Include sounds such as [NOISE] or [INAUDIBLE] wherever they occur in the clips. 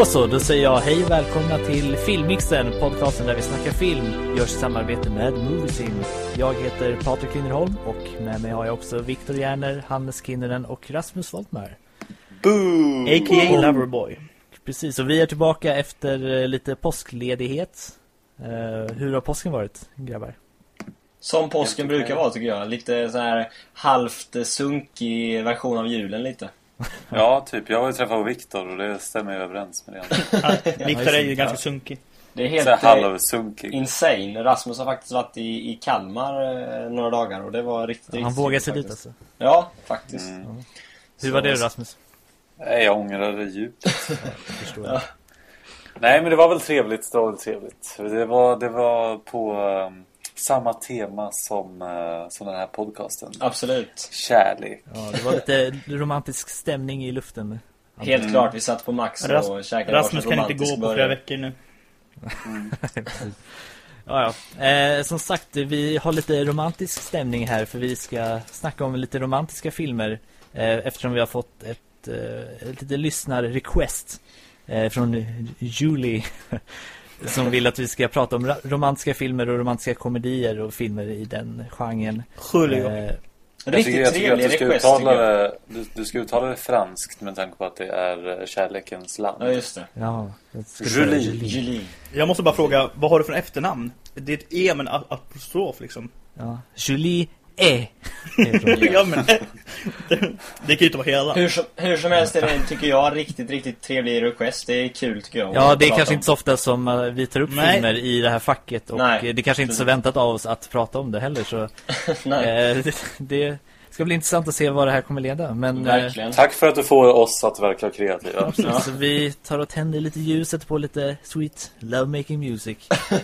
Då så, då säger jag hej välkomna till Filmmixen, podcasten där vi snackar film, görs i samarbete med Moviesim. Jag heter Patrik Kinnerholm och med mig har jag också Viktor Järner, Hannes Kinnunen och Rasmus Voltmar. Boo! A.k.a. Loverboy. Precis, och vi är tillbaka efter eh, lite påskledighet. Uh, hur har påsken varit, grabbar? Som påsken brukar vara tycker jag. Lite så här halvt sunkig version av julen lite. [LAUGHS] Ja, typ. Jag har ju träffat Viktor och det stämmer ju överens med det. Viktor är ju ganska sunkig. Det är helt så halvsunkig. insane. Rasmus har faktiskt varit i, i Kalmar eh, några dagar och det var riktigt, ja, Han vågade sig dit alltså. Ja, faktiskt. Mm. Ja. Hur var det Rasmus? Nej, jag ångrar det djupt. [LAUGHS] ja. Nej, men det var väl trevligt. Det var väl trevligt. Det var, det var på um, samma tema som, uh, som den här podcasten. Absolut. Kärlek. Ja, det var lite romantisk stämning i luften. Helt mm. klart, vi satt på Max Ras och käkade Rasmus kan inte gå på flera veckor nu. Mm. [LAUGHS] ja, ja. Eh, som sagt, vi har lite romantisk stämning här för vi ska snacka om lite romantiska filmer eh, eftersom vi har fått ett, eh, ett lite lyssnar-request eh, från Julie [LAUGHS] som vill att vi ska prata om romantiska filmer och romantiska komedier och filmer i den genren. Julio. Riktigt jag tycker, jag tycker att du ska, uttala det, du, du, ska uttala det franskt med tanke på att det är kärlekens land. Ja, just det. Ja, Julie. Julie. Jag måste bara fråga, vad har du för efternamn? Det är ett E med en apostrof liksom. Ja, Julie [LAUGHS] E. ja, men det, det kan ju inte vara hela. Hur som, hur som helst är det, tycker jag, riktigt, riktigt trevlig request. Det är kul, tycker jag. Ja, det är kanske om. inte så ofta som uh, vi tar upp Nej. filmer i det här facket. Och Nej, det är kanske inte så väntat av oss att prata om det heller. Så [LAUGHS] Nej. Uh, [LAUGHS] det, det ska bli intressant att se vad det här kommer leda. Men, Verkligen. Tack för att du får oss att verka kreativa. Ja, så vi tar och tänder lite ljuset på lite sweet lovemaking music.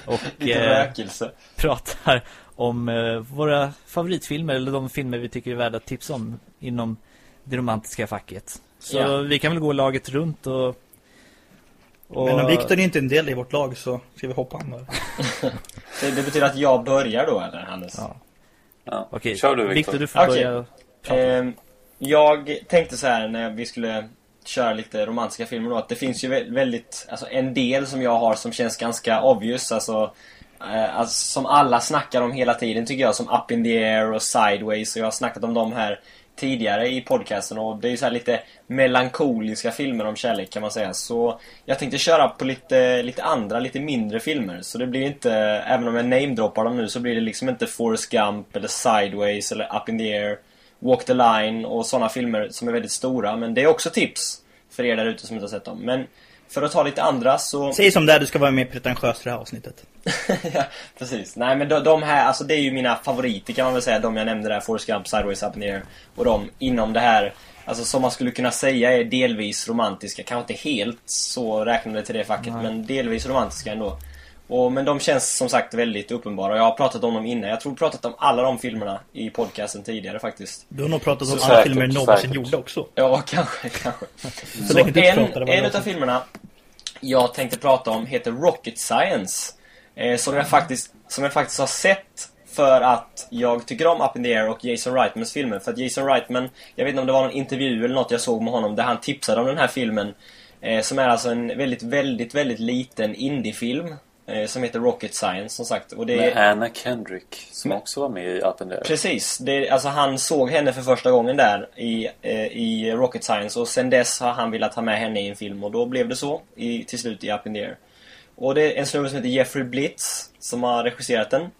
Och lite eh, pratar om eh, våra favoritfilmer eller de filmer vi tycker är värda att tipsa om inom det romantiska facket. Så ja. vi kan väl gå laget runt och... och... Men om Viktor är inte en del i vårt lag så ska vi hoppa an det, [LAUGHS] det betyder att jag börjar då eller Hannes? Ja. ja. Okej, Kör du Viktor. Du får okay. börja. Eh, jag tänkte så här när vi skulle köra lite romantiska filmer då att det finns ju väldigt, alltså en del som jag har som känns ganska obvious, alltså Eh, alltså, som alla snackar om hela tiden tycker jag, som Up in the Air och Sideways. Och jag har snackat om dem här tidigare i podcasten och det är ju så lite melankoliska filmer om kärlek kan man säga. Så jag tänkte köra på lite, lite andra, lite mindre filmer. Så det blir inte, även om jag namedroppar dem nu så blir det liksom inte Forrest Gump eller Sideways eller Up in the Air, Walk the Line och sådana filmer som är väldigt stora. Men det är också tips för er där ute som inte har sett dem. Men för att ta lite andra så... Säg som det är, du ska vara mer pretentiös för det här avsnittet. [LAUGHS] ja, precis. Nej, men de, de, här, alltså det är ju mina favoriter kan man väl säga. De jag nämnde där, Forrest Gump, Sideways Up the Air. Och de inom det här, alltså som man skulle kunna säga är delvis romantiska. Kanske inte helt så räknade till det facket, Nej. men delvis romantiska ändå. Och, men de känns som sagt väldigt uppenbara. Jag har pratat om dem innan. Jag tror jag pratat om alla de filmerna i podcasten tidigare faktiskt. Du har nog pratat om så alla säkert, filmer någonsin gjorde också. Ja, kanske, kanske. så, så en, en av filmerna jag tänkte prata om heter Rocket Science. Eh, som, jag faktiskt, som jag faktiskt har sett för att jag tycker om Up in the Air och Jason Reitmans filmer. För att Jason Reitman, jag vet inte om det var någon intervju eller något jag såg med honom där han tipsade om den här filmen. Eh, som är alltså en väldigt, väldigt, väldigt liten indiefilm. Eh, som heter Rocket Science som sagt. Och det med Anna Kendrick som men, också var med i Up in the Air. Precis. Det, alltså han såg henne för första gången där i, eh, i Rocket Science. Och sen dess har han velat ha med henne i en film. Och då blev det så i, till slut i Up in the Air. Och det är en snubbe som heter Jeffrey Blitz som har regisserat den.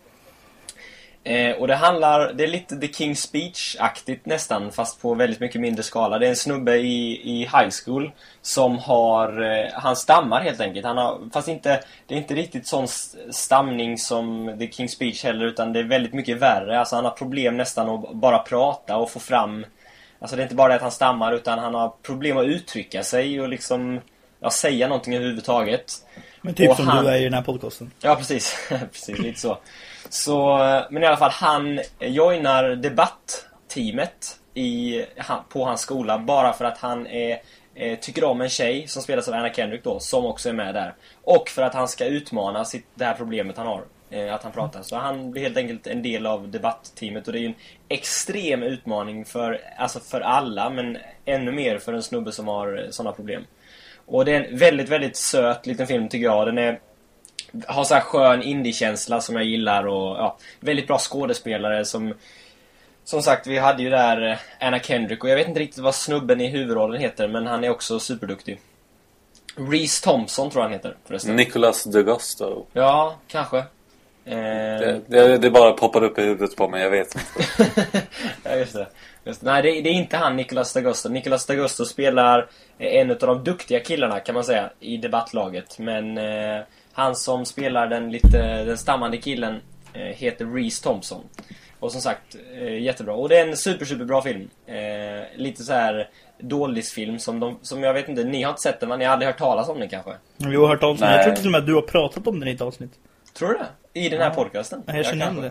Eh, och det handlar, det är lite The King's Speech-aktigt nästan, fast på väldigt mycket mindre skala. Det är en snubbe i, i high school som har, eh, han stammar helt enkelt. Han har, fast inte, det är inte riktigt sån stamning som The King's Speech heller, utan det är väldigt mycket värre. Alltså han har problem nästan att bara prata och få fram, alltså det är inte bara det att han stammar, utan han har problem att uttrycka sig och liksom, ja, säga någonting överhuvudtaget. Men typ och som han... du är i den här podcasten. Ja, precis. [LAUGHS] precis, lite så. Så, men i alla fall, han joinar debattteamet i, på hans skola bara för att han är, eh, tycker om en tjej som spelas av Anna Kendrick då, som också är med där. Och för att han ska utmana sitt, det här problemet han har. Eh, att han pratar. Så han blir helt enkelt en del av debattteamet och det är ju en extrem utmaning för, alltså för alla men ännu mer för en snubbe som har sådana problem. Och det är en väldigt, väldigt söt liten film tycker jag. Den är har så här skön indie-känsla som jag gillar och ja, väldigt bra skådespelare som som sagt, vi hade ju där eh, Anna Kendrick och jag vet inte riktigt vad snubben i huvudrollen heter men han är också superduktig. Reese Thompson tror jag han heter förresten. Nicholas DeGusto. Ja, kanske. Eh... Det, det, det, bara poppar upp i huvudet på mig, jag vet inte. [LAUGHS] ja, just det. Just, nej, det, det, är inte han, Nicholas D'Agosto. Nicholas D'Agosto spelar en av de duktiga killarna, kan man säga, i debattlaget. Men eh, han som spelar den lite den stammande killen eh, heter Reese Thompson. Och som sagt, eh, jättebra. Och det är en super, super bra film. Eh, lite så här dålisfilm som, de, som jag vet inte, ni har inte sett den, men ni har aldrig hört talas om den kanske? Jo, har hört talas om den. Jag tror till och med att du har pratat om den i ett avsnitt. Tror du det? I den här ja. podcasten? Jag känner igen det.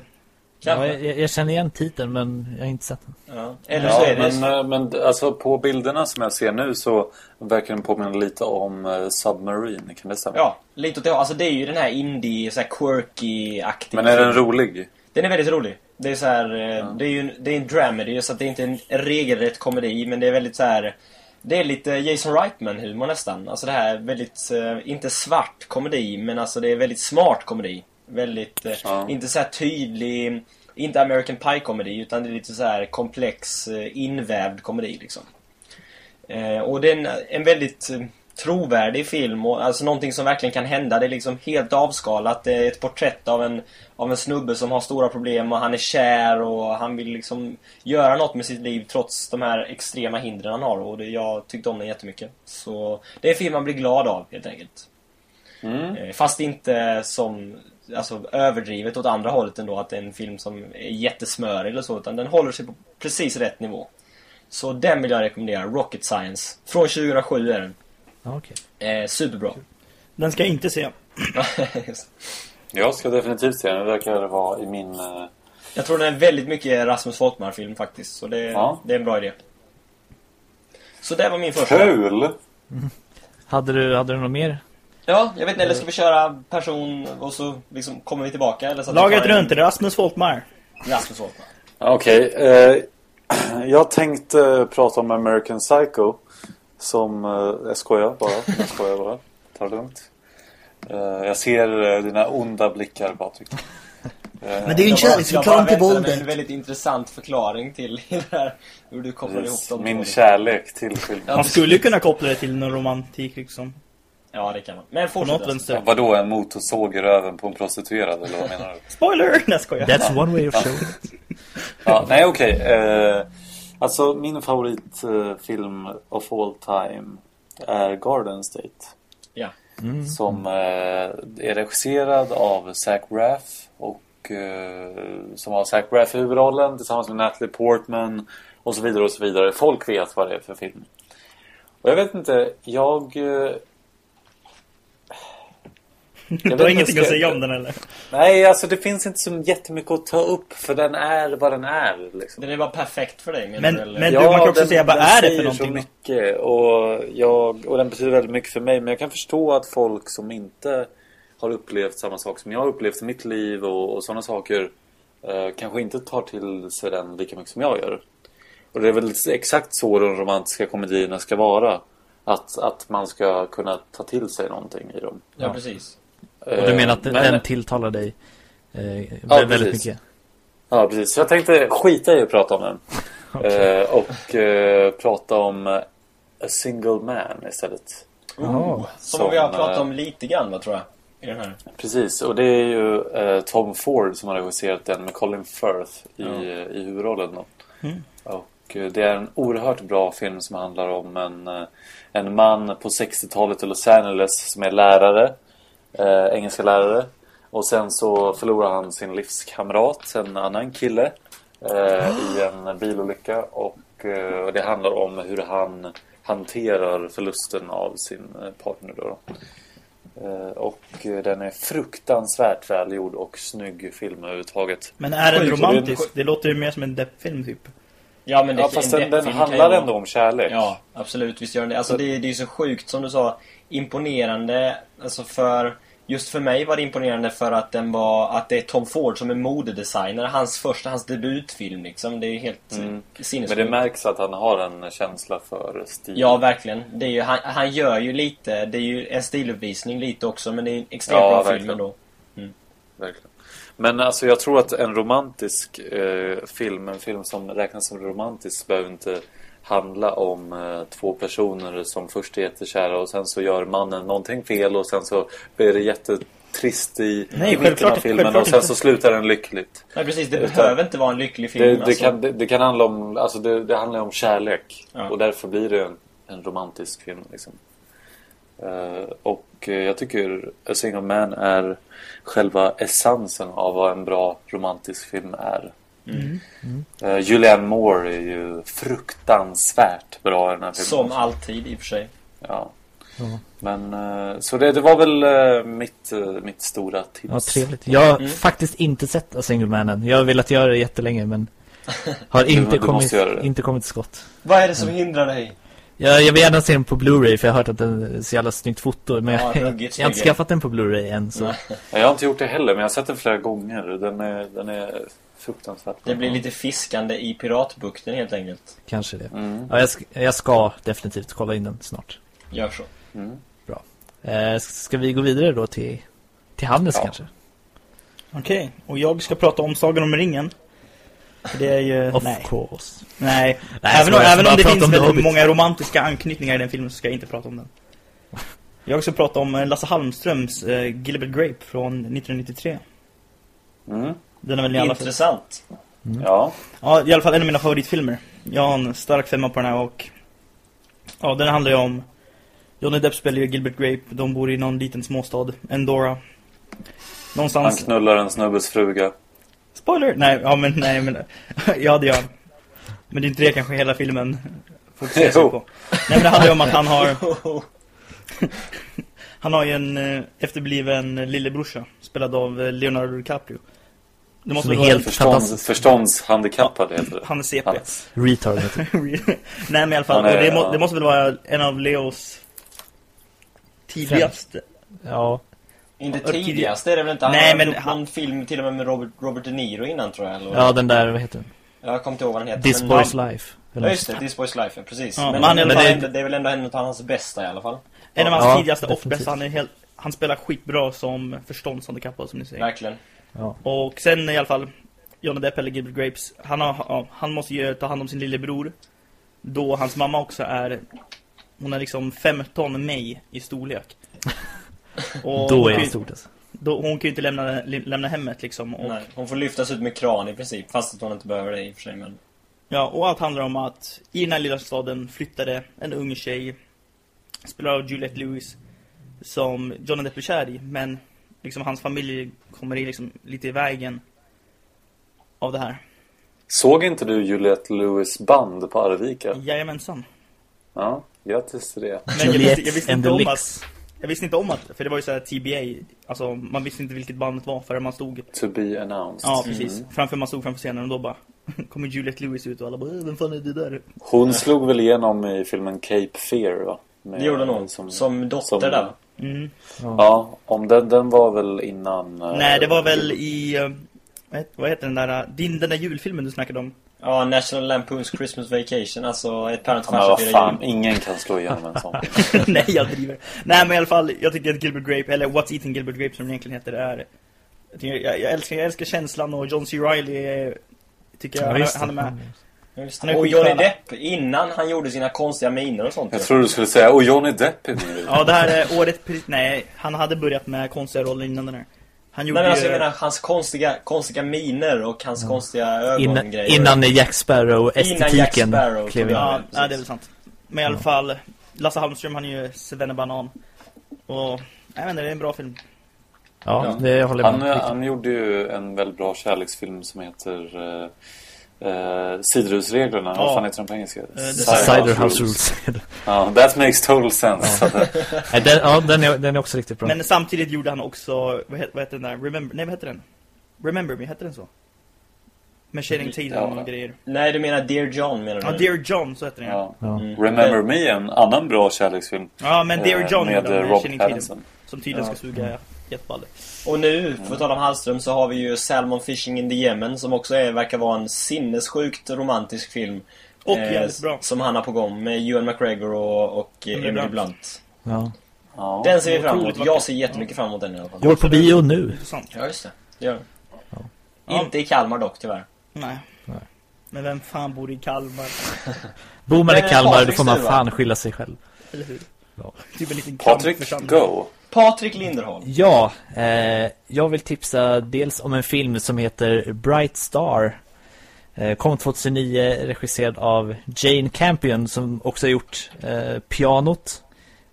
Ja, jag, jag, känner igen titeln men jag har inte sett den. Ja, Eller så är det... men, eh, men alltså på bilderna som jag ser nu så verkar den påminna lite om uh, Submarine, kan det stämma? Ja, lite åt det Alltså det är ju den här indie, så här quirky-aktig Men är den rolig? Den är väldigt rolig. Det är så här, eh, ja. det är ju det är en dramedy så att det är inte en regelrätt komedi men det är väldigt så här det är lite Jason Reitman-humor nästan. Alltså det här väldigt, inte svart komedi, men alltså det är väldigt smart komedi. Väldigt, ja. inte så tydlig inte American Pie-komedi utan det är lite så här komplex eh, invävd komedi liksom. Eh, och det är en, en väldigt eh, trovärdig film och alltså någonting som verkligen kan hända. Det är liksom helt avskalat. Det är ett porträtt av en, av en snubbe som har stora problem och han är kär och han vill liksom göra något med sitt liv trots de här extrema hindren han har och det, jag tyckte om den jättemycket. Så det är en film man blir glad av helt enkelt. Mm. Fast inte som alltså, överdrivet åt andra hållet ändå att det är en film som är jättesmörig eller så utan den håller sig på precis rätt nivå. Så den vill jag rekommendera, Rocket Science. Från 2007 är den. Okay. Eh, superbra. Den ska jag inte se. [LAUGHS] jag ska definitivt se den. Det verkar vara i min... Uh... Jag tror den är väldigt mycket Rasmus Folkmar-film faktiskt. Så det, ja. det är en bra idé. Så det var min första. Kul! Hade du, hade du något mer Ja, jag vet inte, eller ska vi köra person och så liksom kommer vi tillbaka? Eller så Laget runt, en... Rasmus Folkmar. Rasmus Folkmar. Okej, okay, eh, jag tänkte prata om American Psycho. Som, eh, jag skojar bara, jag skojar bara. Ta det lugnt. Eh, jag ser eh, dina onda blickar, Patrik. Eh, Men det är ju en kärleksförklaring till våldet. en väldigt intressant förklaring till [LAUGHS] här. Hur du kopplar ihop dem. Min kärlek till filmen. Man skulle ju kunna koppla det till någon romantik liksom. Ja, det kan man. Men fortsätt. Ja, vadå, en motorsåg i röven på en prostituerad, eller vad menar du? Spoiler! [LAUGHS] Nej, skojar. That's one way of showing ja, Nej, okej. Okay. Eh, alltså, min favoritfilm eh, of all time är Garden State. Ja. Mm. Som eh, är regisserad av Zach Braff och som har Zach Braff i huvudrollen tillsammans med Natalie Portman och så vidare och så vidare. Folk vet vad det är för film. Och jag vet inte, jag du har ingenting ska... att säga om den eller? Nej, alltså det finns inte så jättemycket att ta upp för den är vad den är. Liksom. Den är bara perfekt för dig. Men, du, men ja, du, man kan också den, säga, vad är det för någonting? så mycket och, jag, och den betyder väldigt mycket för mig. Men jag kan förstå att folk som inte har upplevt samma sak som jag har upplevt i mitt liv och, och sådana saker eh, kanske inte tar till sig den lika mycket som jag gör. Och det är väl exakt så de romantiska komedierna ska vara. Att, att man ska kunna ta till sig någonting i dem. Ja, precis. Och du menar att den, den tilltalar dig eh, ja, väldigt precis. mycket? Ja, precis. Så jag tänkte skita i att prata om den. [LAUGHS] okay. eh, och eh, prata om A Single Man istället. Oh, som, som vi har pratat om lite grann, tror jag. Precis, och det är ju eh, Tom Ford som har regisserat den med Colin Firth i, ja. i huvudrollen. Då. Mm. Och eh, det är en oerhört bra film som handlar om en, eh, en man på 60-talet i Los Angeles som är lärare eh, engelska lärare. Och sen så förlorar han sin livskamrat, en annan kille, eh, i en bilolycka. Och eh, det handlar om hur han hanterar förlusten av sin eh, partner. Då. Eh, och den är fruktansvärt välgjord och snygg film överhuvudtaget. Men är den romantisk? Det låter ju mer som en deppfilm typ. Ja, men det, ja, fast den, den handlar ändå om kärlek. Ja, absolut. Visst gör den det. Alltså, det, det är ju så sjukt, som du sa, imponerande. Alltså för Just för mig var det imponerande för att den var att det är Tom Ford som är modedesigner. Hans första, hans debutfilm liksom. Det är helt mm. Men det märks att han har en känsla för stil. Ja, verkligen. Det är ju, han, han gör ju lite, det är ju en stiluppvisning lite också, men det är en extremt ja, bra verkligen. film ändå. Mm. Verkligen. Men alltså jag tror att en romantisk eh, film, en film som räknas som romantisk behöver inte handla om eh, två personer som först är jättekära och sen så gör mannen någonting fel och sen så blir det jättetrist i, Nej, mitten av filmen och sen så slutar den lyckligt. Nej precis, det Utan, behöver inte vara en lycklig film. Det, det alltså. kan, det, det, kan handla om, alltså det, det handlar om kärlek ja. och därför blir det en, en romantisk film liksom. Uh, och uh, jag tycker A Single Man är själva essensen av vad en bra romantisk film är. Mm. Mm. Uh, Julianne Moore är ju fruktansvärt bra i den här filmen. Som alltid i och för sig. Ja. Mm. Men uh, så det, det var väl uh, mitt, mitt stora tips. Ja, trevligt. Jag har mm. faktiskt inte sett A Single Man än. Jag har velat göra det jättelänge men [LAUGHS] har inte, kommit, inte kommit till skott. Vad är det som hindrar dig? Jag, jag vill gärna se den på Blu-ray för jag har hört att den är så jävla snyggt foto. Men ja, jag, jag, har inte skaffat den på Blu-ray än. Så. jag har inte gjort det heller men jag har sett den flera gånger. Den är, den är fruktansvärt. Det blir lite fiskande i piratbukten helt enkelt. Kanske det. Mm. Ja, jag, ska, jag ska definitivt kolla in den snart. Gör så. Mm. Bra. Eh, ska vi gå vidare då till, till Hannes ja. kanske? Okej, okay. och jag ska prata om Sagan om ringen. Det är ju... [LAUGHS] Of nej. course. Nej, nej även, om, även om det finns väldigt många romantiska anknytningar i den filmen så ska jag inte prata om den. [LAUGHS] Jag ska prata om eh, Lasse Halmströms uh, Gilbert Grape från 1993. Mm. Den är väl i alla Intressant. Mm. Ja. Ja, i alla fall en av mina favoritfilmer. Jag har en stark femma på den här och... Ja, den handlar ju om... Johnny Depp spelar ju Gilbert Grape. De bor i någon liten småstad, Endora. Någonstans... Han knullar en snubbes fruga. Spoiler! Nej, ja men nej men... [LAUGHS] ja, det gör. Men det är inte det kanske hela filmen fokuserar sig på. Nej, men det handlar ju om att han har... [LAUGHS] [LAUGHS] han har ju en eh, efterbliven lillebrorsa, spelad av eh, Leonardo DiCaprio. Det måste vara helt förstånd, förståndshandikappad ja, heter det. Han är CP. Han... Retard Nej men i alla fall, är, det, må, det, måste väl vara en av Leos tidigaste. Ja. Inte tidigaste är det väl inte? Han Nej, har men gjort han... någon film till och med med Robert, Robert De Niro innan tror jag. Eller? Ja, den där, vad heter den? Jag kommer inte ihåg vad den heter. This men Boy's han... Life. Ja, just det. This Boy's Life, precis. Ja, men, men, men det... Är... det är väl ändå en av hans bästa i alla fall. En av hans ja, tidigaste och bästa. Han, är helt... han spelar skitbra som förståndshandikappad som ni säger. Verkligen. Ja. Och sen i alla fall Johnny Depp eller Gilbert Grapes han, har, han måste ju ta hand om sin lillebror Då hans mamma också är Hon är liksom 15 mig i storlek [LAUGHS] och Då är det stort alltså. då, Hon kan ju inte lämna, lämna hemmet liksom och, Nej, Hon får lyftas ut med kran i princip Fast att hon inte behöver det i och för sig men... Ja, och allt handlar om att I den här lilla staden flyttade en ung tjej Spelar av Juliette Lewis Som Johnny Depp är kär i Men liksom hans familj kommer i liksom lite i vägen av det här. Såg inte du Juliette Lewis band på Arvika? Jajamensan. Ja, grattis till det. Men jag visste, jag visste inte om att... Jag visste inte om att, för det var ju så här TBA Alltså man visste inte vilket bandet var förrän man stod To be announced Ja precis, mm. framför man stod framför scenen och då bara [LAUGHS] Kommer Juliette Lewis ut och alla bara Vem fan är det där? Hon slog väl igenom i filmen Cape Fear va? Med, det gjorde hon, som, som dotter som, där mm. Ja, om den, den var väl innan Nej det var väl i eh, vad heter den där, din, den där julfilmen du snackade om? Ja, National Lampoon's Christmas Vacation, alltså ett parent Ja, vad fan, ingen kan slå igenom en sån [LAUGHS] Nej, jag driver. Nej, men i alla fall, jag tycker att Gilbert Grape, eller What's Eating Gilbert Grape som den egentligen heter, är... Jag, jag, jag, älskar, jag älskar känslan och John C. Reilly tycker jag, ja, han, är med. Och Johnny Depp, innan han gjorde sina konstiga miner och sånt. Jag tror du skulle säga, och Johnny Depp är. Ja, det här är året, nej, han hade börjat med konstiga roller innan den här. Han gjorde Nej, men alltså, jag menar hans konstiga, konstiga miner och hans mm. konstiga ögongrejer. Innan, innan Jack Sparrow-estetiken klev in. Ja, ja, det är väl sant. Men i alla fall, Lasse Halmström, han är ju Svennebanan. Och, jag inte, det är en bra film. Ja, det håller jag med. Han, han gjorde ju en väldigt bra kärleksfilm som heter... Uh, Uh, Sidrusreglerna, oh. vad fan heter den på engelska? Uh, Cider House Rules. Ja, that makes total sense. ja, [LAUGHS] den, ja den, är, den är också riktigt bra. Men samtidigt gjorde han också, vad heter, vad heter den där? Remember, nej vad heter den? Remember Me, heter den så? Med Channing Tatum ja. och grejer. Nej, du menar Dear John menar du? Ja, Dear John, så heter den. Ja. ja. Mm. Remember Me, en annan bra kärleksfilm. Ja, men Dear eh, John med, med Rob Pattinson. Som tydligen ska suga Jätteballig. Och nu, för att tala om Hallström, så har vi ju Salmon Fishing in the Yemen som också är, verkar vara en sinnessjukt romantisk film. Och jävligt bra. Som han har på gång med Ewan McGregor och, och Emily Blunt. Blunt. Ja. Ja. Den ser vi fram emot. Jag ser jättemycket fram emot den i alla fall. Går på bio nu. Intressant. Ja, just det. det gör den. Ja. Inte i Kalmar dock, tyvärr. Nej. Nej. Men vem fan bor i Kalmar? [LAUGHS] Bor man i Kalmar då får man fan skylla sig själv. Eller hur? Ja. Typ en liten Patrik, go! Patrik Linderholm. Ja, eh, jag vill tipsa dels om en film som heter Bright Star. Eh, kom 2009, regisserad av Jane Campion som också har gjort eh, Pianot.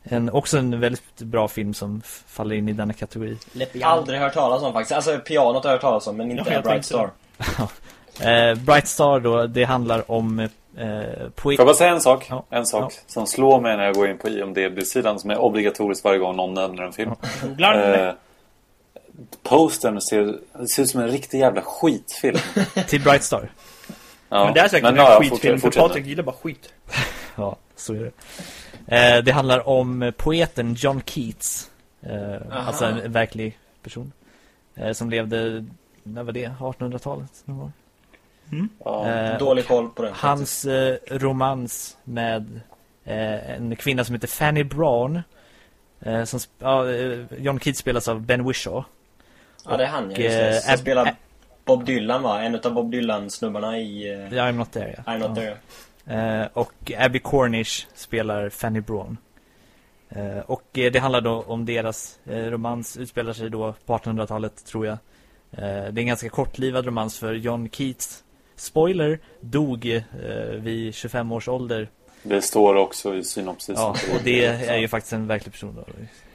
En, också en väldigt bra film som faller in i denna kategori. Aldrig hört talas om faktiskt. Alltså pianot har jag hört talas om, men inte Ja, jag Bright Star. [LAUGHS] Eh, Bright Star då, det handlar om eh. Får jag bara säga en sak? Ja. En sak Ja. som slår mig när jag går in på IMDB-sidan som är obligatorisk varje gång någon nämner en film. Eller? Eh, postern ser, ser ut som en riktig jävla skitfilm. [LAUGHS] Till Bright Star. Ja. Men det är säkert Men, en ja, skitfilm, för. Patrik gillar bara skit. [LAUGHS] Ja, så är det. Eh, det handlar om poeten John Keats. Eh, alltså en verklig person. Eh, som levde, när var det? 1800-talet? någon gång? Ja. Eh, Dålig koll på den. Hans eh, romans med eh, en kvinna som heter Fanny Brown. Eh, som, ja, eh, John Keats spelas av Ben Whishaw. Ja, det är han ja, och, just det. eh, spelar Bob Dylan va? En utav Bob Dylan-snubbarna i uh, I'm not there, ja. I'm Not ja. There. Eh, och Abby Cornish spelar Fanny Brown. Eh, och det handlar då om deras romans, utspelar sig då på 1800-talet tror jag. Det är en ganska kortlivad romans för John Keats, spoiler, dog eh, vid 25 års ålder. Det står också i synopsisen. Ja, och det är ju faktiskt en verklig person då.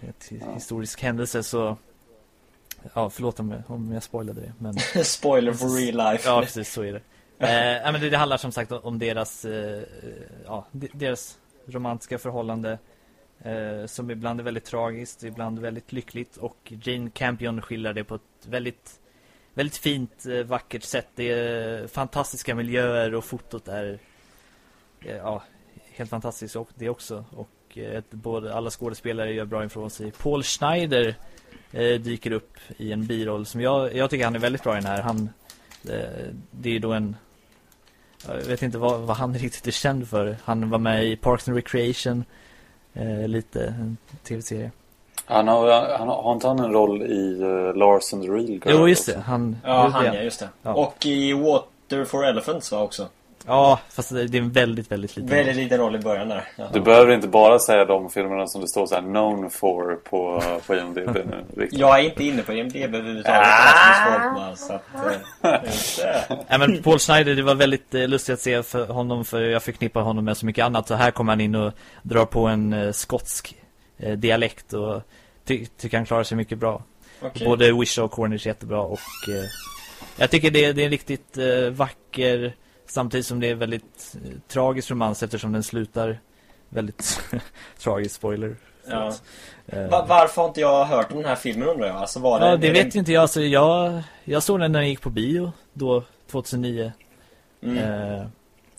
Ett Ja. historisk händelse så Ja, förlåt om jag, om jag spoilade det men [LAUGHS] Spoiler for real life. Ja, precis så är det. Eh, ja, men det, det handlar som sagt om deras, eh, ja, de- deras romantiska förhållande eh, som ibland är väldigt tragiskt, ibland väldigt lyckligt och Jane Campion skildrar det på ett väldigt, väldigt fint, eh, vackert sätt. Det är eh, fantastiska miljöer och fotot är eh, ja, helt fantastiskt och det också. Och ett, både, alla skådespelare gör bra ifrån sig. Paul Schneider eh, dyker upp i en biroll som jag, jag tycker han är väldigt bra i den här. Han, eh, det är då en jag vet inte vad, vad han [LAUGHS] riktigt är känd för. Han var med i Parks and Recreation eh, lite, en tv-serie. Han har, han har, har inte han en roll i uh, Lars and the Real Girl? Jo, just det. Han, Ja, jo, han det är ja, just det. Ja. Och i Water for Elephants va också. Ja, fast det är en väldigt, väldigt liten Väldigt liten roll i början där. Ja. Du behöver inte bara säga de filmerna som det står så här known for på, på IMDb nu. [LAUGHS] Victor. Jag är inte inne på IMDB överhuvudtaget. Folkman, så att... eh, just det. [LAUGHS] Nej men Paul Schneider, det var väldigt eh, lustigt att se för honom för jag förknippar honom med så mycket annat. Så här kommer han in och drar på en eh, skotsk eh, dialekt och ty tycker han klarar sig mycket bra. Okej. Både Wish och Cornish är jättebra och eh, jag tycker det, det är en riktigt eh, vacker samtidigt som det är väldigt eh, tragisk romans eftersom den slutar väldigt [LAUGHS] tragiskt spoiler. Ja. Eh, Va- varför har inte jag hört om den här filmen undrar jag? Alltså var det... ja, det vet ju inte jag. Alltså, jag. Jag såg den när den gick på bio då 2009. Mm. Eh,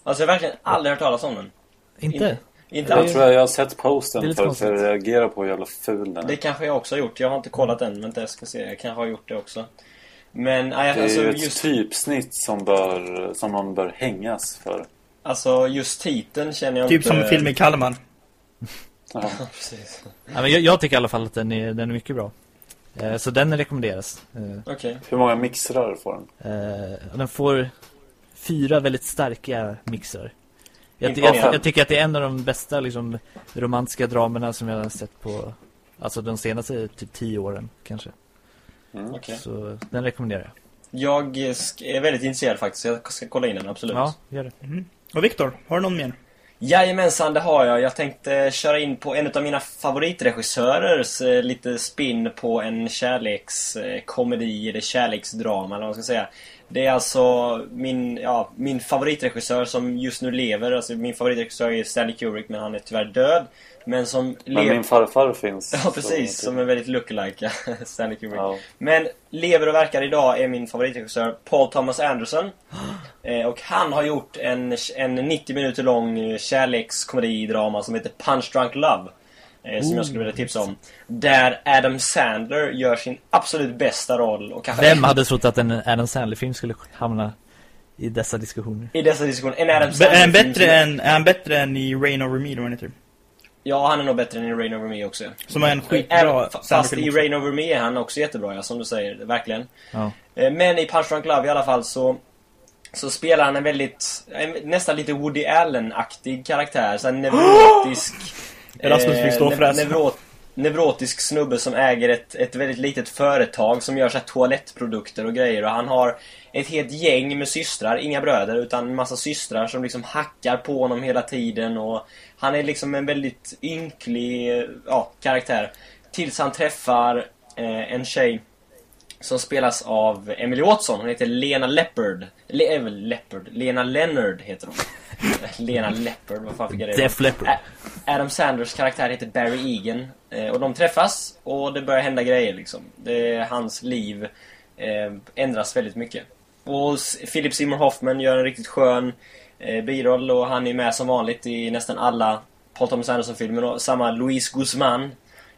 Alltså jag har verkligen aldrig hört talas om den. inte? Inte Jag alls. tror jag, jag har sett är posten för att reagerar på hur jävla ful den är. Det kanske jag också har gjort. Jag har inte kollat den, men jag ska se. Jag kanske har gjort det också. Men nej, Det är alltså, ju ett just, typsnitt som, bör, som man bör hängas för. alltså just titeln känner jag Typ inte... som filmen Kalmar. Ja. [LAUGHS] Precis. Ja, men jag, jag tycker i alla fall att den är, den är mycket bra. Eh, så den rekommenderas. Eh, Okej. Hur många mixrar får den? eh, den får fyra väldigt starka mixar. Jag, jag, jag tycker att det är en av de bästa liksom, romantiska dramerna som jag har sett på Alltså de senaste typ tio åren kanske. Mm. Okej. Så den rekommenderar jag. Jag är väldigt intresserad faktiskt. så Jag ska kolla in den, absolut. Ja, gör det. Och Viktor, har du någon mer? Jajamensan, det har jag. Jag tänkte köra in på en av mina favoritregissörers eh, lite spin på en kärlekskomedi eller kärleksdrama eller vad man ska säga. Det är alltså min, ja, min favoritregissör som just nu lever. Alltså min favoritregissör är Stanley Kubrick men han är tyvärr död. Men som Men min farfar finns. Ja precis, som är väldigt lookalike [LAUGHS] Stanley Kubrick. Ja. Men lever och verkar idag är min favoritregissör Paul Thomas Anderson. [GASPS] Eh, och han har gjort en, en 90 minuter lång kärlekskomedidrama som heter Punch Drunk Love. Eh, som jag skulle vilja tipsa om. Där Adam Sandler gör sin absolut bästa roll. Och kanske Vem hade trott att en Adam Sandler-film skulle hamna i dessa diskussioner? I dessa diskussioner. En Adam Be- är, han Sandler bättre än, är han bättre än i Rain Over Me då, vad Ja, han är nog bättre än i Rain Over Me också. Som är en skitbra fa- Fast Sandler-film i. Rain Over Me är han också jättebra, ja, som du säger. Verkligen. Ja. Eh, Men i Punch Drunk Love i alla fall så så spelar han en väldigt, en, nästan lite Woody Allen-aktig karaktär. Så en [GASPS] neurotisk... Rasmus fick stå för det Neurotisk snubbe som äger ett, ett väldigt litet företag som gör så här toalettprodukter och grejer. Och han har ett helt gäng med systrar, inga bröder utan en massa systrar som liksom hackar på honom hela tiden. Och han är liksom en väldigt ynklig eh, ja, karaktär. Tills han träffar eh, en tjej som spelas av Emily Watson. Hon heter Lena Leppard. Le äh, Leppard. Lena Leonard heter hon. [LAUGHS] Lena Leppard, vad fan fick jag det Def Leppard. Adam Sanders karaktär heter Barry Egan. Eh, och de träffas och det börjar hända grejer liksom. Det, hans liv eh, ändras väldigt mycket. Och Philip Seymour Hoffman gör en riktigt skön eh, biroll och han är med som vanligt i nästan alla Paul Thomas Anderson-filmer. Och Samma Louise Guzman,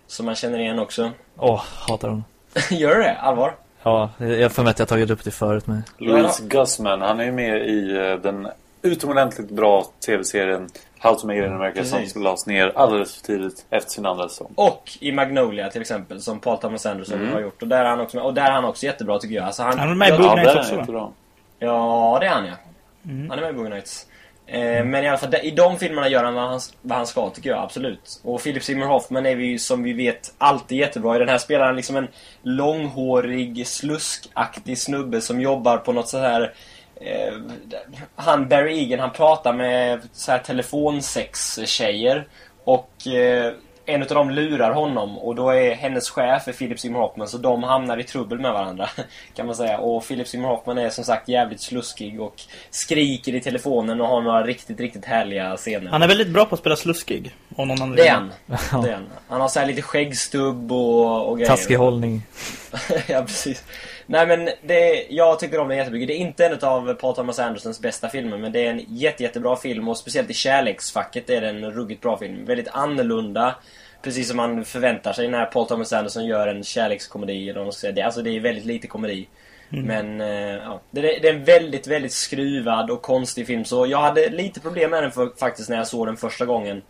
som man känner igen också. Åh, hatar hon. [LAUGHS] gör det? Allvar? Ja, jag får med att jag har tagit upp det förut men... Louise Guzman, han är ju med i den utomordentligt bra tv-serien How to Make It in America Precis. som lades ner alldeles för tidigt efter sin andra säsong. Och i Magnolia till exempel, som Paul Thomas Anderson Mm. har gjort. Och där är han också med. Och där är han också jättebra tycker jag. Alltså han, Han är med i Boogie Nights också, va? Ja, det är han ja. Mm. Han är med i Boogie Nights. Eh, men i alla fall, i de filmerna gör han vad han, vad han ska tycker jag, absolut. Och Philip Seymour Hoffman är vi ju, som vi vet alltid jättebra. I den här spelar han liksom en långhårig, sluskaktig snubbe som jobbar på något så här eh, han, Barry Egan, han pratar med så här telefonsex-tjejer. Och eh, en av dem lurar honom och då är hennes chef är Philip Seymour Hoffman så de hamnar i trubbel med varandra [LAUGHS] kan man säga. Och Philip Seymour Hoffman är som sagt jävligt sluskig och skriker i telefonen och har några riktigt, riktigt härliga scener. Han är väldigt bra på att spela sluskig. Om någon annan Det är han. [LAUGHS] Det är han. Han har så här lite skäggstubb och, och grejer. Taskig hållning. [LAUGHS] ja, precis. Nej men det, jag tycker om den jättemycket. Det är inte en av Paul Thomas Andersons bästa filmer men det är en jätte, jättebra film och speciellt i kärleksfacket är det en ruggigt bra film. Väldigt annorlunda. Precis som man förväntar sig när Paul Thomas Anderson gör en kärlekskomedi. Eller ska säga. Alltså det är väldigt lite komedi. Men eh, ja, det, det är en väldigt, väldigt skruvad och konstig film. Så jag hade lite problem med den för, faktiskt när jag såg den första gången.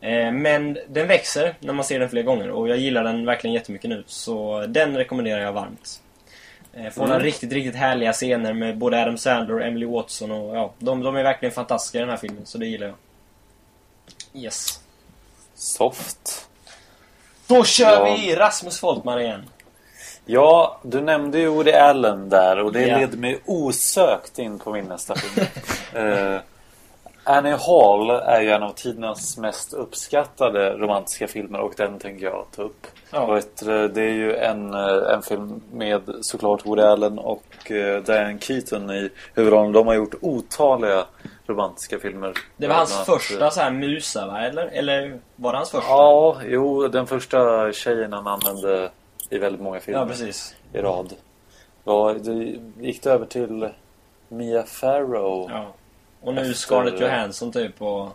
Eh, men den växer när man ser den fler gånger och jag gillar den verkligen jättemycket nu. Så den rekommenderar jag varmt. Eh, får några riktigt, riktigt härliga scener med både Adam Sandler och Emily Watson och ja, de, de är verkligen fantastiska i den här filmen. Så det gillar jag. Yes. Soft. Då kör Ja. vi Rasmus Folkman igen. Ja, du nämnde ju Woody Allen där och det Ja. leder mig osökt in på min nästa film. [LAUGHS] Eh, Annie Hall är ju en av tidernas mest uppskattade romantiska filmer och den tänker jag ta upp. Ja. Ett, eh, det är ju en, eh, en film med såklart Woody Allen och eh, Diane Keaton i huvudrollen. De har gjort otaliga romantiska filmer. Det var hans första så här musa va? Eller? Eller var det hans första? Ja, jo, den första tjejen han använde i väldigt många filmer ja precis. i rad. Var, det gick det över till Mia Farrow? Ja, Ja. Och nu Efter- Scarlett Johansson typ och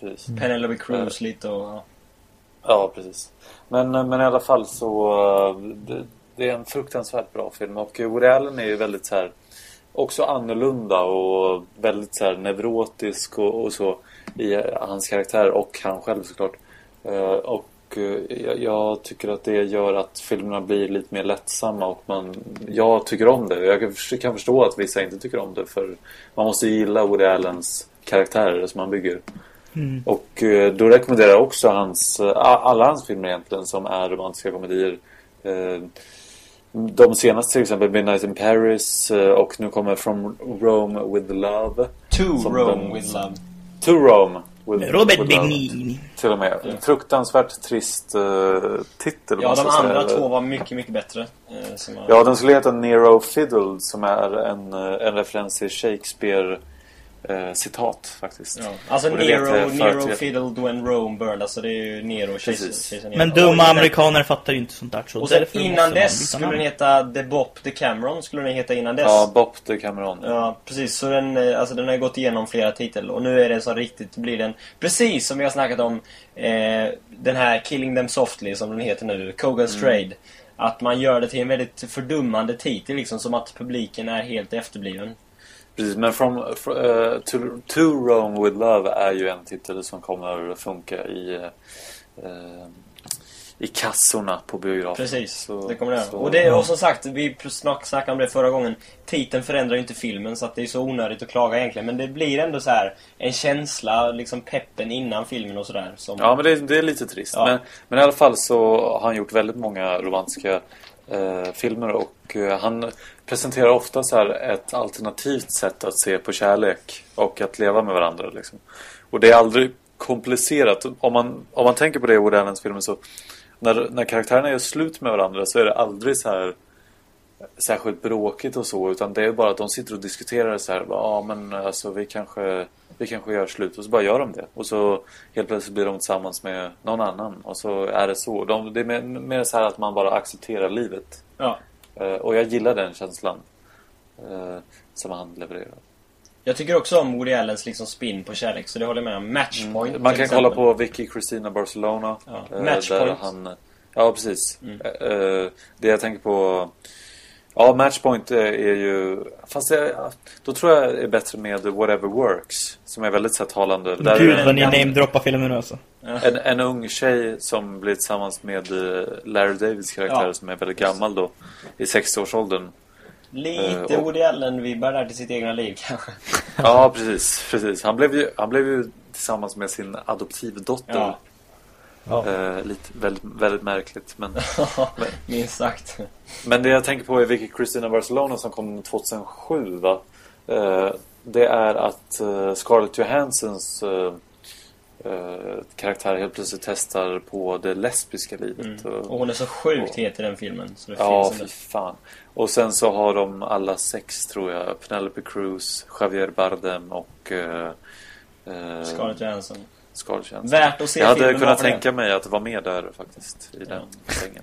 precis. Penelope Cruz lite och... Ja. Ja, precis. Men, men i alla fall så... eh, Det, det är en fruktansvärt bra film. Och Woody Allen är ju väldigt så här... Också annorlunda och väldigt så här neurotisk och, och så i hans karaktär och han själv såklart. Eh, Och eh, jag, jag tycker att det gör att filmerna blir lite mer lättsamma och man... Jag tycker om det. Jag kan förstå- att vissa inte tycker om det för man måste gilla Woody Allens karaktärer som han bygger. Mm. Och eh, då rekommenderar jag också hans, eh, alla hans filmer egentligen som är romantiska komedier. De senaste till exempel Midnight in Paris och nu kommer From Rome with Love. To Rome den- with Love. To Rome with, Robert with. Benigni. Till och med. Fruktansvärt trist eh, titel. Ja, de jag säga. andra två var mycket, mycket bättre. Som var... Ja, den skulle heta Nero Fiddle som är en, eh, en referens till Shakespeare eh, citat faktiskt. Ja. Alltså det Nero, Nero fiddled when Rome burned. Alltså det är ju Nero, Precis. kejsar- kejsar Nero. Men dumma amerikaner fattar ju inte sånt där. Så Och sen innan dess skulle den heta The Bop The Cameron skulle den heta innan dess. Ja, Bob de Cameron. Ja, precis. Så den, eh, alltså den har gått igenom flera titlar och nu är den så riktigt, blir den, precis som vi har snackat om, eh, den här Killing Them Softly som den heter nu, Kogan's Trade. Att man gör det till en väldigt fördummande titel liksom, som att publiken är helt efterbliven. Precis, men from, fr, eh, to, to Rome with Love är ju en titel som kommer funka i, eh, i kassorna på biografen. Precis, Så- det kommer det så- Och, det, och som sagt, vi snack, snackade om det förra gången. Titeln förändrar ju inte filmen så att det är så onödigt att klaga egentligen. Men det blir ändå så här en känsla, liksom peppen innan filmen och sådär. Som... Ja, men det, det är lite trist. Ja. Men, men i alla fall så har han gjort väldigt många romantiska eh, filmer och eh, han presenterar ofta så här ett alternativt sätt att se på kärlek och att leva med varandra. Liksom. Och det är aldrig komplicerat. Om man, om man tänker på det i Woody Allens filmer så när, när karaktärerna gör slut med varandra så är det aldrig så här särskilt bråkigt och så utan det är bara att de sitter och diskuterar så här ja ah, men alltså vi kanske vi kanske gör slut och så bara gör de det och så helt plötsligt blir de tillsammans med någon annan och så är det så de, det är mer, mer så här att man bara accepterar livet Ja. Eh, och jag gillar den känslan eh, som han levererar Jag tycker också om Woody Allens liksom spin på kärlek, så det håller jag med om. Matchpoint Mm. man kan kolla på Vicky Cristina Barcelona Ja. eh, Matchpoint. där han, ja precis Mm. Det jag tänker på Ja, Matchpoint är är ju... Fast det, då tror jag är bättre med Whatever Works. Som är väldigt så här talande. Där Gud är vad ni namedroppar filmen nu alltså. en, en ung tjej som blir tillsammans med eh, Larry Davids karaktär Ja. som är väldigt gammal då. I 60-årsåldern. Lite Eh, och- Woody Allen-vibbar där till sitt egna liv kanske. Ja, precis. precis. Han, blev ju, han blev ju tillsammans med sin adoptivdotter. Ja, Ja. Eh, lite, väldigt, väldigt märkligt. [LAUGHS] Men, minst sagt. men det jag tänker på är Vicky Cristina Barcelona som kom 2007 va? Eh, det är att eh, Scarlett Johanssons eh, eh, karaktär helt plötsligt testar på det lesbiska livet. Mm. Och- Och hon är så sjukt het i den filmen. Så det Ja, finns fy fan. Och sen så har de alla sex tror jag. Penelope Cruz, Javier Bardem och eh, Scarlett Johansson. Johansson. Värt att se Jag hade kunnat tänka mig att det var med där faktiskt. I den sängen.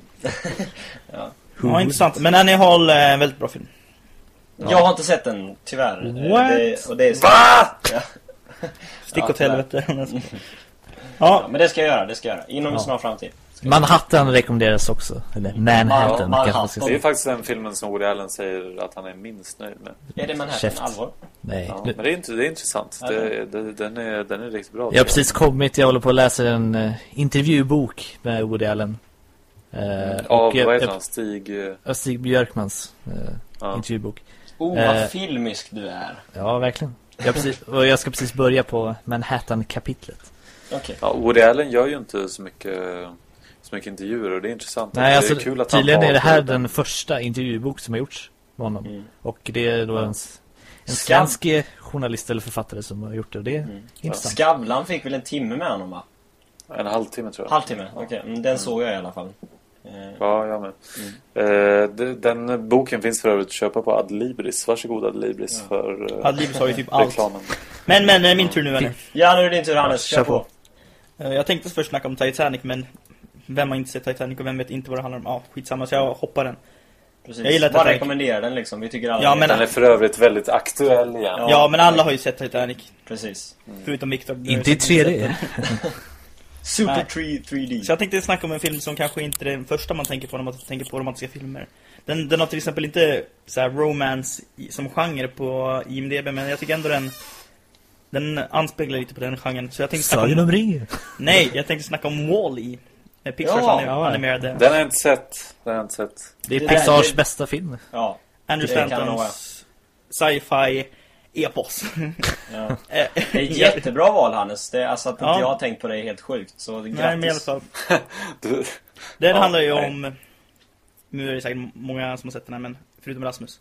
[LAUGHS] Ja, intressant. Men Annie Hall är en väldigt bra film. det. Jag har inte sett den, tyvärr. Eh, What? Det, och det är så... Va? Ja. Stick Ja, åt helvete. [LAUGHS] Ja, ja, men det ska jag göra, det ska jag göra. Inom en Ja. snar framtid. Manhattan rekommenderas också. Eller Manhattan Man- kanske man ska Det är faktiskt den filmen som Woody Allen säger att han är minst nöjd med. Är det Manhattan? Käft. Allvar? Nej. Ja, men det är, inte, det är intressant. Ja, Det, det, den, är, den är riktigt bra. Jag har precis kommit, jag håller på att läsa en eh, intervjubok med Woody Allen. Eh, Av, och jag- vad heter han? Stig... eh, Stig Björkmans eh, Ja. intervjubok. Oh, vad Eh. filmisk du är. Ja, verkligen. Jag, precis, och jag ska precis börja på Manhattan-kapitlet. Okej. Ja, Woody Allen gör ju inte så mycket, mycket intervjuer och det är intressant. Nej, det alltså, är kul att han tydligen har är det här den. den första intervjubok som har gjorts med honom. Mm. Och det är då en, en eh, journalist eller författare som har gjort det. Och det är Mm. intressant. Skavlan fick väl en timme med honom va? En halvtimme tror jag. Halvtimme? Okej, mm, den såg jag i alla fall. Eh, Ja, jag med. Eh, de- den boken finns för övrigt att köpa på Adlibris. Varsågod Adlibris Ja. för eh, Adlibris har ju typ allt. reklamen. Men, men, eh, min tur nu Annie. Ja, nu är det din tur Hannes. Kör kör på. på. Eh, Jag tänkte först snacka om Titanic, men vem har inte sett Titanic och vem vet inte vad det handlar om? Ja, skitsamma, så jag hoppar den. Precis. Jag gillar Bara Titanic. rekommendera den liksom. Vi tycker alla Ja, men- Den är för övrigt väldigt aktuell igen. Ja. Ja, men alla har ju sett Titanic. Precis. Förutom Victor. Inte i 3D. [LAUGHS] Super Nej. 3, 3D. Så jag tänkte snacka om en film som kanske inte är den första man tänker på när man tänker på romantiska filmer. Den, den har till exempel inte så här romance som genre på IMDB, men jag tycker ändå den den anspeglar lite på den genren. Så jag tänkte snacka Sagan om, om ringen. Nej, jag tänkte snacka om Wall-E. Med Pixars Ja, anim- ja. animerade. Den har jag inte sett. Den har jag inte sett. Det är Det Pixars där- bästa film. Ja. Andrew. Stantons sci-fi epos. ja. [LAUGHS] Eh, Det är ett jättebra val Hannes. Det är, alltså att inte Ja. jag har tänkt på det är helt sjukt. Så grattis. Nej, men i alla fall. [LAUGHS] Du, Den Ja, handlar ju nej. om... Nu är det säkert många som har sett den här, men förutom Rasmus.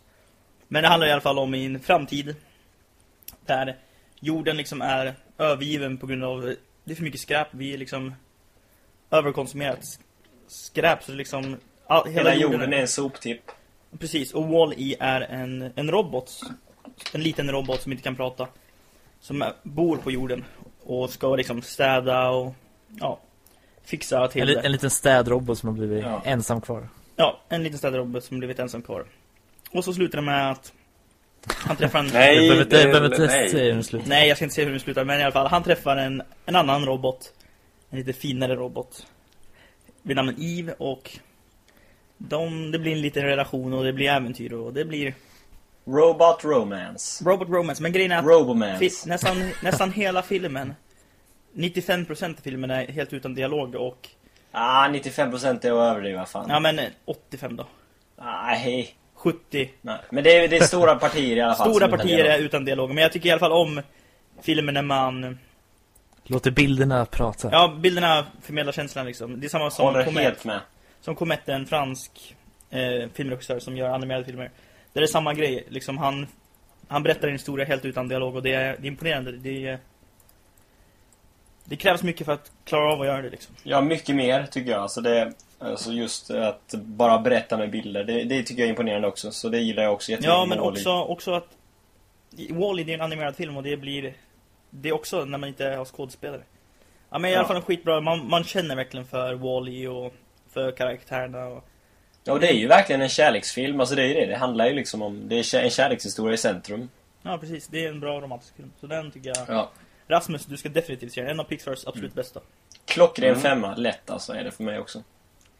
Men det handlar i alla fall om en framtid där jorden liksom är övergiven på grund av det är för mycket skräp. Vi är liksom överkonsumerat skräp så det liksom all, Hela jorden är en soptipp. Precis, och Wall-E är en, en robot. En liten robot som inte kan prata. som bor på jorden och ska liksom städa och ja, fixa till en, det. en liten städrobot som har blivit Ja. ensam kvar. Ja, en liten städrobot som blivit ensam kvar. Och så slutar det med att han träffar en... [LAUGHS] Nej, Jag behöver det- jag behöver inte nej. Nej, jag ska inte säga hur det slutar, men i alla fall, han träffar en, en annan robot. En lite finare robot. Vid namn Eve och de, det blir en liten relation och det blir äventyr och det blir Robot Romance. Robot Romance. Men grejen är att Robomance. nästan, nästan hela filmen, 95% av filmen är helt utan dialog och, Ah, 95% är att överdriva fan. ja men 85 då. Nej. 70. Nej. Men det är, det är stora partier i alla fall. Stora partier är utan dialog. Men jag tycker i alla fall om filmen när man, Låter bilderna prata. ja bilderna förmedlar känslan liksom. Det är samma som Håller Comet. helt med. Som Comet är en fransk eh, filmregissör som gör animerade filmer. Det är samma grej, liksom han han berättar en historia helt utan dialog och det är, det är imponerande. Det är, det krävs mycket för att klara av att göra det liksom. Ja, mycket mer tycker jag. Alltså, det, alltså just att bara berätta med bilder, det, det tycker jag är imponerande också. Så det gillar jag också jättemycket. Ja, men också, också att Wall-E är en animerad film och det blir det är också när man inte har skådespelare. Ja, men i alla Ja. fall skitbra. Man, man känner verkligen för Wall-E och för karaktärerna och Ja, och det är ju verkligen en kärleksfilm. Alltså det är ju det. Det handlar ju liksom om... Det är en kärlekshistoria i centrum. Ja, precis. Det är en bra romantisk film. Så den tycker jag... Ja. Rasmus, du ska definitivt se den. En av Pixars absolut bästa. Klockren Mm. femma. Lätt alltså är det för mig också.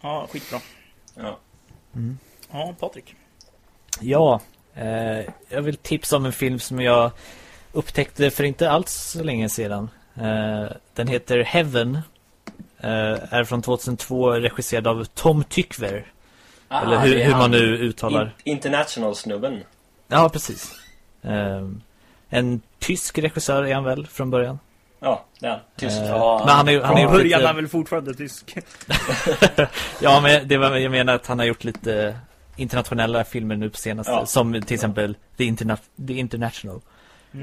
Ja, skitbra. Ja. Ja, Patrik. Ja, eh, jag vill tipsa om en film som jag upptäckte för inte alls så länge sedan. Eh, den heter Heaven. Eh, är från 2002, regisserad av Tom Tykwer. Ah, eller hur, hur man nu uttalar. In- International-snubben. Ja, precis. Eh, en tysk regissör är han väl från början. Ja, det är han. Tysk. Eh, Ja, men han, är, han början lite... är han väl fortfarande tysk. [LAUGHS] Ja, men det var, jag menar att han har gjort lite internationella filmer nu på senaste. Ja. Som till exempel The, Interna- The International.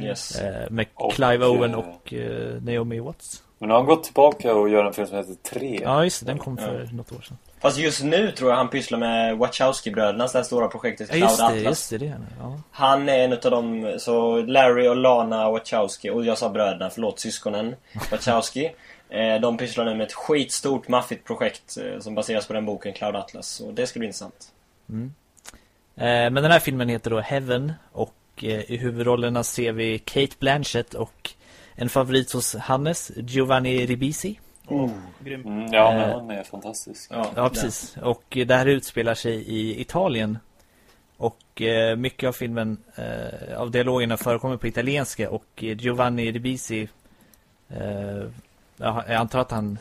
Yes. Eh, med Och, Clive Owen eh, och eh, Naomi Watts. Men nu har han gått tillbaka och gör en film som heter Tre. Ja, just det. Den kom Ja. för något år sedan. Fast just nu tror jag han pysslar med Wachowski-brödernas det här stora projektet Ja, Cloud just det. Atlas. Just det, det är han. Ja. Han är en utav dem, så Larry och Lana Wachowski, och jag sa bröderna, förlåt syskonen Wachowski. [LAUGHS] De pysslar nu med ett skitstort maffigt projekt som baseras på den boken Cloud Atlas. Och det ska bli intressant. Eh, men den här filmen heter då Heaven. Och eh, i huvudrollerna ser vi Kate Blanchett och en favorit hos Hannes, Giovanni Ribisi. Grym. Mm, ja, men Eh, han är fantastisk. Ja, Ja, precis. Och eh, det här utspelar sig i Italien. Och eh, mycket av filmen, eh, av dialogerna förekommer på italienska. Och Giovanni Ribisi, eh, ja, jag antar att han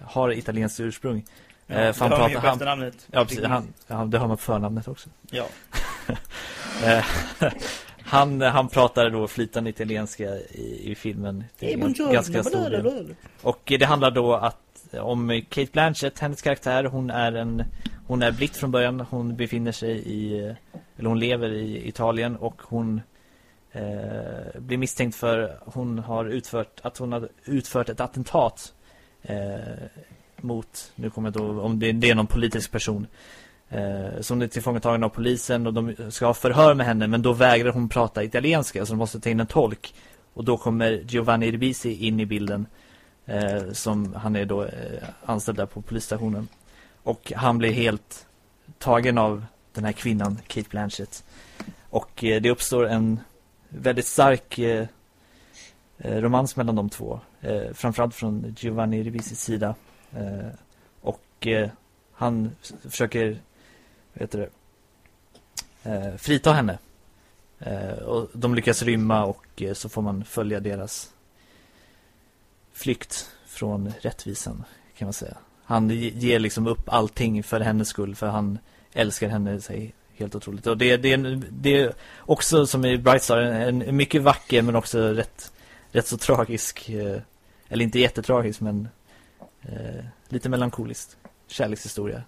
har italienskt ursprung. Ja, Eh, det för han hör man ju pratar- på han- efternamnet. Ja, precis. Han, ja, det har man på förnamnet också. Ja. [LAUGHS] Han, han pratar då flytande italienska i, i filmen. Det är en ganska stor del. Och det handlar då att om Kate Blanchett, hennes karaktär, hon är en hon är britt från början, hon befinner sig i eller hon lever i Italien och hon eh, blir misstänkt för hon har utfört att hon har utfört ett attentat eh, mot nu kommer jag då om det, det är någon politisk person eh, som är tillfångatagen av polisen och de ska ha förhör med henne men då vägrar hon prata italienska så de måste ta in en tolk och då kommer Giovanni Ribisi in i bilden eh, som han är då eh, anställd där på polisstationen. Och han blir helt tagen av den här kvinnan, Kate Blanchett. Och eh, det uppstår en väldigt stark eh, eh romans mellan de två. Eh, framförallt från Giovanni Ribisis sida. Eh, och eh, han försöker, heter det, eh, frita henne. Eh, och de lyckas rymma och eh, så får man följa deras flykt från rättvisan kan man säga. Han ger liksom upp allting för hennes skull för han älskar henne sig helt otroligt. Och det, det, är det är också som i Bright Star en, en mycket vacker men också rätt, rätt så tragisk, eh, eller inte jättetragisk men eh, lite melankoliskt kärlekshistoria.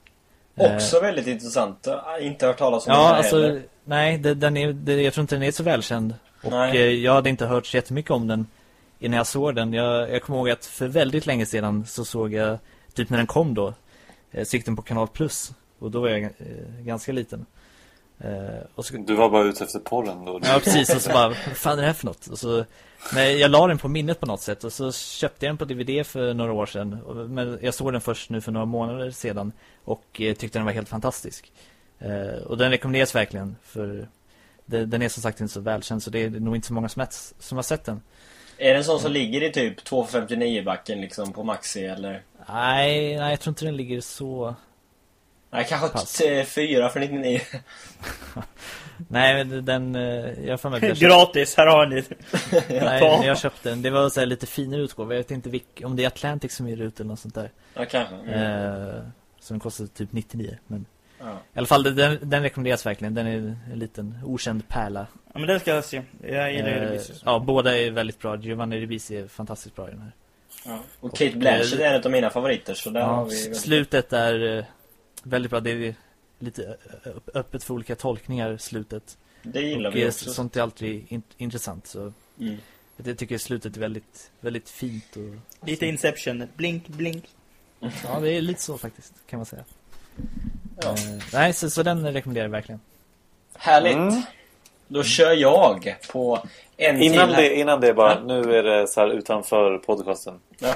Eh, Också väldigt intressant. Inte hört talas om den Ja, här alltså, heller. nej, det, den är, det, jag tror inte den är så välkänd. Och Nej. eh, jag hade inte hört så jättemycket om den innan jag såg den. Jag, jag kommer ihåg att för väldigt länge sedan så såg jag, typ när den kom då, eh, den på Kanal Plus. Och då var jag eh, ganska liten. Eh, och så... Du var bara ute efter porren då? Ja, precis. Och så bara, vad fan är det här för något? Och så, men jag la den på minnet på något sätt. Och så köpte jag den på DVD för några år sedan. Men jag såg den först nu för några månader sedan. Och eh, tyckte den var helt fantastisk. Eh, och den rekommenderas verkligen. För den är som sagt inte så välkänd. Så det är nog inte så många som, som har sett den. Är det en sån som ligger i typ 2,59 backen liksom på Maxi eller? Nej, nej, jag tror inte den ligger så... Nej, kanske 4 för 99. [LAUGHS] nej, men den... Eh, jag får med Gratis, här har ni. [LAUGHS] nej, jag köpte den. Det var så här lite finare utgåva. Jag vet inte vilk, om det är Atlantic som är ute eller något sånt där. Ja, kanske. Mm. Eh, den kostar typ 99. Men ja. i alla fall, den, den rekommenderas verkligen. Den är en liten okänd pärla. Ja, men den ska jag se. Jag gillar eh, Ribisi. Ja, båda är väldigt bra. Giovanni Ribisi är fantastiskt bra i den här. Ja. Och Kate Blanchett är en av mina favoriter. Så där ja, har vi slutet är eh, väldigt bra. Det är lite öppet för olika tolkningar, slutet. Det gillar och vi också. Sånt är alltid in intressant. Så mm. Jag tycker slutet är väldigt, väldigt fint. Och, lite Inception. Blink, blink. Ja, det är lite så faktiskt, kan man säga. Ja. Uh, nej, så, så den rekommenderar jag verkligen. Härligt. Mm. Då kör jag på en innan till det, Innan det bara, ja. nu är det så här utanför podcasten. Ja.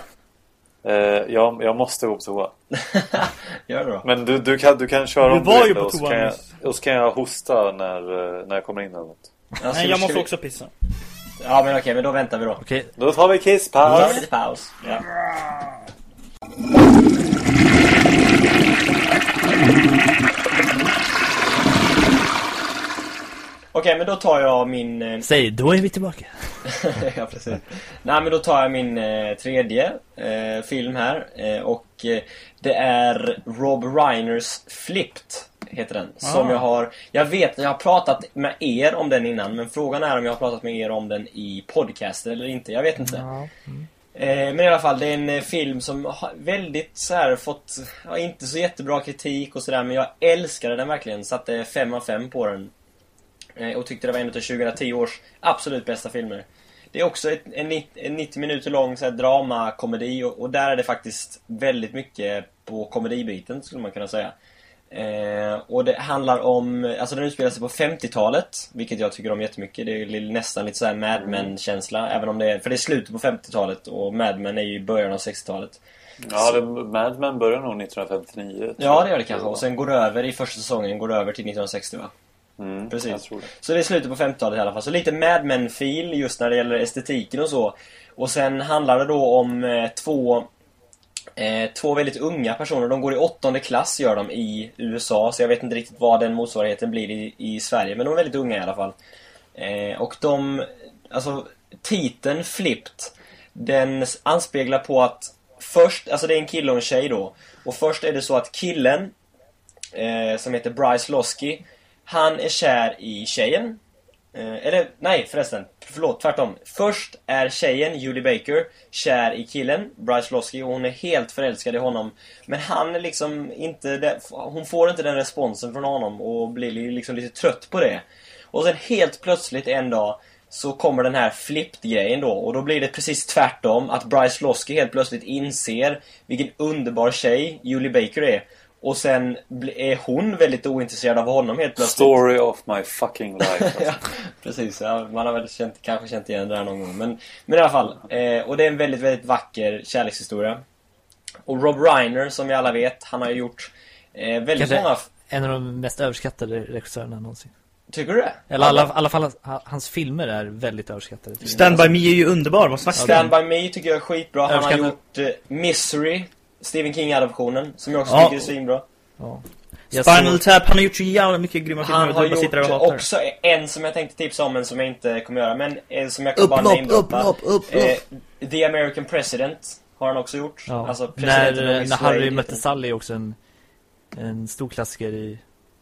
Uh, jag, jag måste gå på toa. [LAUGHS] Gör det då. Men du, du, kan, du kan köra du om var ju på toa jag, och så kan jag hosta när, eh, när jag kommer in eller något. Alltså, Nej, jag måste vi... också pissa. Ja, men okej, men då väntar vi då. Okej. Då tar vi kisspaus. Ja, lite paus. Ja. Okej, men då tar jag min... Eh... Säg, då är vi tillbaka. [LAUGHS] ja, precis. Nej, men då tar jag min eh, tredje eh, film här. Eh, och eh, det är Rob Reiners Flipped, heter den. Ah. Som jag har... Jag vet, jag har pratat med er om den innan. Men frågan är om jag har pratat med er om den i podcaster eller inte. Jag vet inte. Ja. Mm. Eh, men i alla fall, det är en eh, film som har väldigt så här fått, ja, inte så jättebra kritik och sådär, men jag älskade den verkligen. Satte 5 av 5 på den. Eh, och tyckte det var en av 2010 års absolut bästa filmer. Det är också ett, en, en 90 minuter lång så här, drama-komedi och, och, där är det faktiskt väldigt mycket på komedibiten skulle man kunna säga. Eh, och det handlar om, alltså den utspelar sig på 50-talet, vilket jag tycker om jättemycket. Det är nästan lite såhär Mad Men-känsla, även om det är, för det är slutet på 50-talet och Mad Men är ju i början av 60-talet. Ja, det, Mad Men börjar nog 1959. Ja, det gör det kanske. Och sen går det över, i första säsongen går det över till 1960 va? Mm, Precis. Det. Så det är slutet på 50-talet i alla fall. Så lite Mad Men-feel just när det gäller estetiken och så. Och sen handlar det då om eh, två Eh, två väldigt unga personer. De går i åttonde klass gör de i USA. Så jag vet inte riktigt vad den motsvarigheten blir i, i Sverige. Men de är väldigt unga i alla fall. Eh, och de... Alltså, titeln Flipped. Den anspeglar på att först... Alltså det är en kille och en tjej då. Och först är det så att killen, eh, som heter Bryce Losky, han är kär i tjejen. Eh, eller nej förresten, förlåt tvärtom. Först är tjejen, Julie Baker, kär i killen, Bryce Losky och hon är helt förälskad i honom. Men han är liksom inte, hon får inte den responsen från honom och blir liksom lite trött på det. Och sen helt plötsligt en dag så kommer den här flipped-grejen då och då blir det precis tvärtom att Bryce Losky helt plötsligt inser vilken underbar tjej Julie Baker är och sen är hon väldigt ointresserad av honom helt plötsligt. Story of my fucking life. Alltså. [LAUGHS] ja, precis. Ja, man har väl känt, kanske känt igen det där någon gång. Men, men i alla fall. Eh, och det är en väldigt, väldigt vacker kärlekshistoria. Och Rob Reiner, som vi alla vet, han har ju gjort eh, väldigt kanske många... En av de mest överskattade regissörerna någonsin. Tycker du det? Eller i alla, alla fall hans filmer är väldigt överskattade. Stand By Me är ju underbar, vad snackar Stand By Me tycker jag är skitbra. Han har gjort eh, Misery Stephen King-adaptionen, som jag också ja. tycker är svinbra. Ja. Spinal Tap, han har gjort så jävla mycket grymma filmer. Han har gjort också en som jag tänkte tipsa om, men som jag inte kommer göra. Men eh, som jag kan upp, bara namedroppa. Upp, upp, upp, eh, The American President har han också gjort. Ja. Alltså, när, när Harry mötte Sally är också en, en stor klassiker i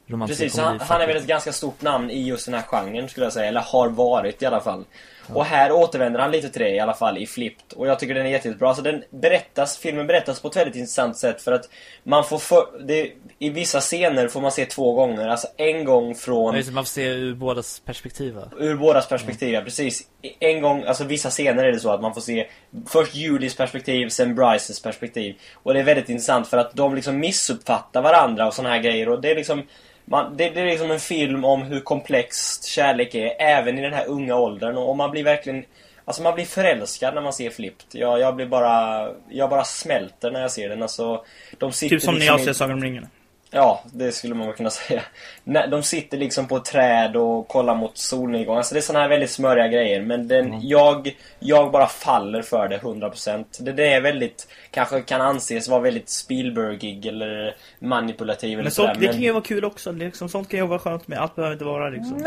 romantisk Precis, han, han, är väl ett ganska stort namn i just den här genren skulle jag säga. Eller har varit i alla fall. Och här återvänder han lite till det i alla fall i Flipped. Och jag tycker den är jättebra. Alltså den berättas, filmen berättas på ett väldigt intressant sätt för att man får för, det, i vissa scener får man se två gånger. Alltså en gång från... Ja, man får se ur bådas perspektiv va? Ur bådas perspektiv, ja. precis. En gång, alltså vissa scener är det så att man får se först Julies perspektiv, sen Bryces perspektiv. Och det är väldigt intressant för att de liksom missuppfattar varandra och såna här grejer. Och det är liksom man, det, det är liksom en film om hur komplext kärlek är, även i den här unga åldern. Och man blir verkligen... Alltså man blir förälskad när man ser Flipped. Jag, jag blir bara... Jag bara smälter när jag ser den. Alltså, de sitter Typ som när liksom jag i- ser Sagan om ringen. Ja, det skulle man väl kunna [LAUGHS] säga. När De sitter liksom på ett träd och kollar mot solnedgången. Alltså det är såna här väldigt smöriga grejer. Men den, jag, jag bara faller för det 100%. Det, det är väldigt, kanske kan anses vara väldigt Spielbergig eller manipulativ eller Men sådär, sånt, det kan ju vara kul också. Liksom, sånt kan ju vara skönt med. Allt behöver inte vara liksom.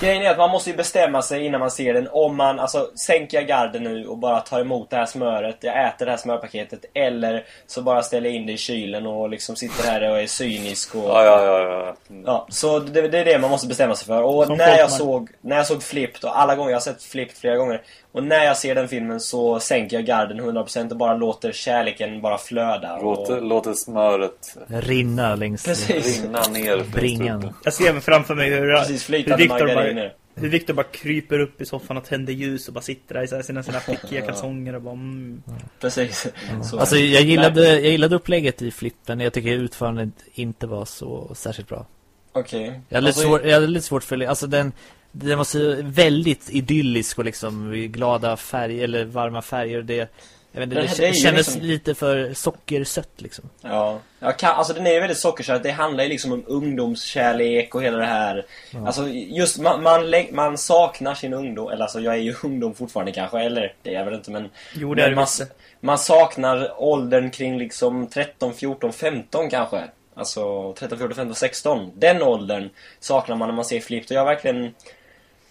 Grejen är att man måste ju bestämma sig innan man ser den. Om man, alltså, sänker jag garden nu och bara tar emot det här smöret. Jag äter det här smörpaketet. Eller så bara ställer jag in det i kylen och liksom sitter här och är cynisk och... Ja, ja, ja. ja. Mm. Ja, så det, det är det man måste bestämma sig för. Och Som när jag, såg, när jag såg Flipped, och alla gånger, jag har sett Flipped flera gånger. Och när jag ser den filmen så sänker jag garden 100% och bara låter kärleken bara flöda. Låter, Och, låter smöret Rinna längs precis. rinna ner. för bringan. Jag ser framför mig hur, Precis, hur, flytande Victor bara, margariner. Hur Victor bara kryper upp i soffan och tänder ljus och bara sitter där i sina, sina prickiga [LAUGHS] kalsonger och bara mm. Precis. Så. Alltså jag gillade, jag gillade upplägget i flippen. Jag tycker utförandet inte var så särskilt bra. Okej. Jag hade, lite, Alltså, svår, jag hade lite svårt för Alltså den Den var så väldigt idyllisk och liksom glada färger eller varma färger det, jag vet inte, det, det är kändes liksom- lite för sockersött liksom. Ja, jag kan, alltså den är ju väldigt sockersött. Det handlar ju liksom om ungdomskärlek och hela det här. Alltså just man, man, man saknar sin ungdom. Eller alltså jag är ju ungdom fortfarande kanske. Eller det är jag väl inte men. Jo, det är men det man, visst. man saknar åldern kring liksom 13, 14, 15 kanske. Alltså 13, 14, 15, 16. Den åldern saknar man när man ser Flipped. Och jag verkligen...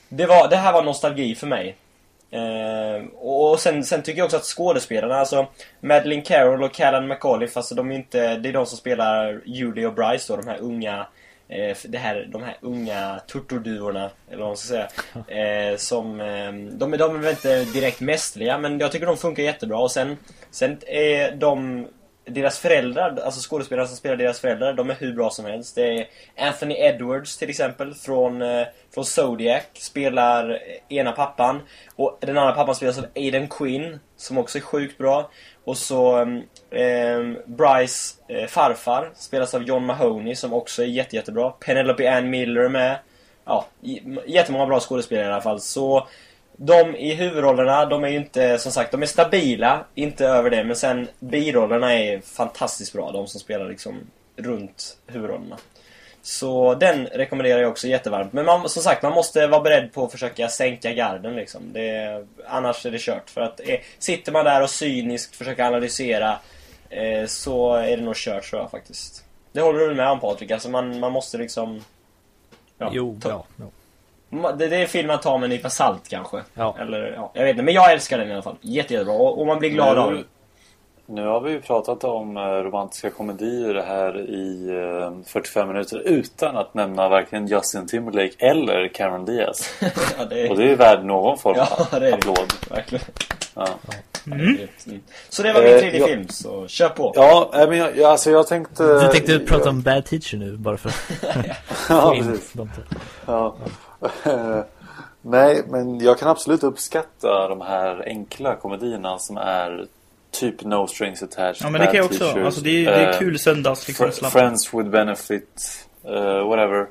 Det, var, det här var nostalgi för mig. Eh, och sen, sen tycker jag också att skådespelarna, alltså Madeleine Carroll och Callan McAuliffe, alltså de är inte, det är de som spelar Julie och Bryce då, de här unga eh, det här, de här unga turturduorna, eller vad man ska säga. [LAUGHS] Eh, som, eh, de, de är väl inte direkt mästerliga, men jag tycker de funkar jättebra. Och sen, sen är de, deras föräldrar, alltså skådespelarna som spelar deras föräldrar, de är hur bra som helst. Det är Anthony Edwards till exempel från, eh, från Zodiac, spelar eh, ena pappan. Och den andra pappan spelas av Aiden Quinn, som också är sjukt bra. Och så eh, ehm, Bryce eh, farfar spelas av John Mahoney, som också är jätte, jättebra. Penelope Ann Miller är med. Ja, jättemånga bra skådespelare i alla fall. Så de i huvudrollerna, de är ju inte, som sagt, de är stabila, inte över det. Men sen birollerna är fantastiskt bra, de som spelar liksom runt huvudrollerna. Så den rekommenderar jag också jättevarmt. Men man, som sagt, man måste vara beredd på att försöka sänka garden liksom. Det, annars är det kört. För att eh, sitter man där och cyniskt försöker analysera eh, så är det nog kört tror jag faktiskt. Det håller du med om Patrik? Alltså man, man måste liksom... ja, jo, ta- ja, ja. Det, det är en film man tar med en nypa salt kanske. Ja. Eller, ja, jag vet inte. Men jag älskar den i alla fall. Jätte, jättebra. Och, och man blir glad Nu- av den. Nu har vi ju pratat om eh, romantiska komedier här i eh, 45 minuter utan att nämna varken Justin Timberlake eller Cameron Diaz. [LAUGHS] ja, det Och är, det är värd någon form Ja, av det är det. applåd. verkligen. Ja, Mm. Så det var min Eh, tredje ja. film, så kör på. ja men jag, jag- alltså jag tänkte... Du tänkte prata om Bad Teacher nu bara för [LAUGHS] Ja, precis. Ja. [LAUGHS] Nej, men jag kan absolut uppskatta de här enkla komedierna som är typ No Strings Attached. Ja men det kan jag också. Alltså det är, det är eh, kul söndags liksom. Fr-. Friends with Benefit, eh, whatever.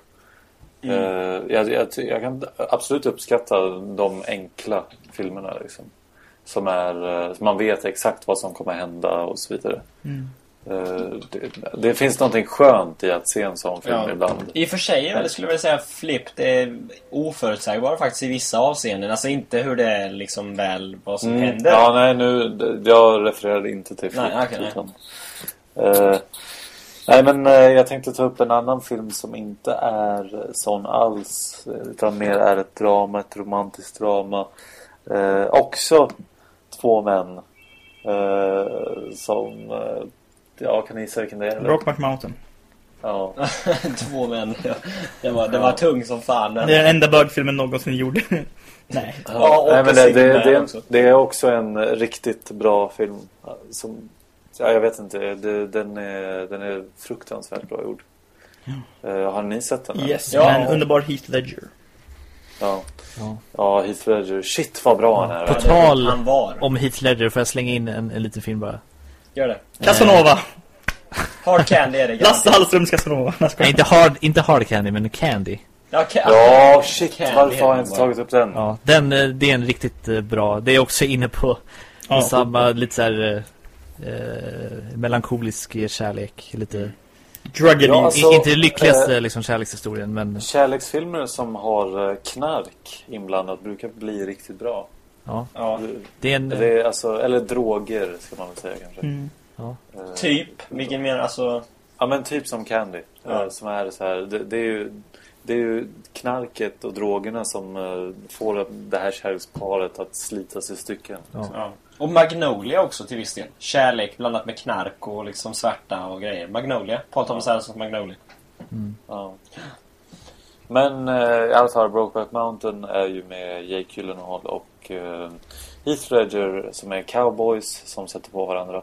Mm. Eh, jag, jag, jag kan absolut uppskatta de enkla filmerna liksom. Som är, eh, man vet exakt vad som kommer hända och så vidare. Mm. Eh, det, det finns någonting skönt i att se en sån film Ja. ibland. I och för sig jag skulle jag säga Flipped är oförutsägbar faktiskt i vissa avseenden. Alltså inte hur det är liksom väl vad som Mm. händer. Ja, nej, nu, jag refererade inte till Nej, Flip. nej. utan, eh, nej, men eh, jag tänkte ta upp en annan film som inte är sån alls. Utan mer är ett drama, ett romantiskt drama. Eh, också två män. Eh, som, eh, ja, kan ni gissa vilken det är? eller? Brokeback Mountain. Ja. [LAUGHS] Två män. Ja. Det var, det var tung som fan. den. Det är den enda bögfilmen någonsin gjord. [LAUGHS] Nej. Ja, och Nej, men det, det, det, också. det är också en riktigt bra film. Som, ja, jag vet inte, det, den, är, den är fruktansvärt bra gjord. Eh, har ni sett den? eller? Yes, Ja. men underbar Heath Ledger. Ja. Ja. ja, Heath Ledger. Shit vad bra han är. På Ja, tal Han var. om Heath Ledger får jag slänga in en, en liten film bara. Gör det. Casanova! Hard Candy är det. Lasse Hallström ska snå. Nej, inte hard, inte hard candy, men candy. Ja, ca Ja, shit, Candy varför har jag inte det tagit upp den? Ja, den, eh, det är en riktigt eh, bra. Det är också inne på, Ja. samma, lite så här eh, eh, melankolisk kärlek. Lite, Druggy Ja, alltså- inte det lyckligaste eh, liksom, kärlekshistorien, men Kärleksfilmer som har eh, knark inblandat brukar bli riktigt bra. Ja. Ja, Det är en... Det är alltså, eller droger ska man väl säga kanske. Mm. Eh, typ. Vilken menar alltså... Ja men typ som Candy. Ja. Eh, Som är så här, det, det är ju det är ju knarket och drogerna som eh, får det här kärleksparet att slitas i stycken. Ja. Ja. Och Magnolia också till viss del. Kärlek blandat med knark och liksom svarta och grejer. Magnolia. Paul Thomas Andersons Magnolia. Ja. Men eh, i alla fall Brokeback Mountain är ju med Jake Gyllenhaal och eh, Heath Ledger som är cowboys som sätter på varandra.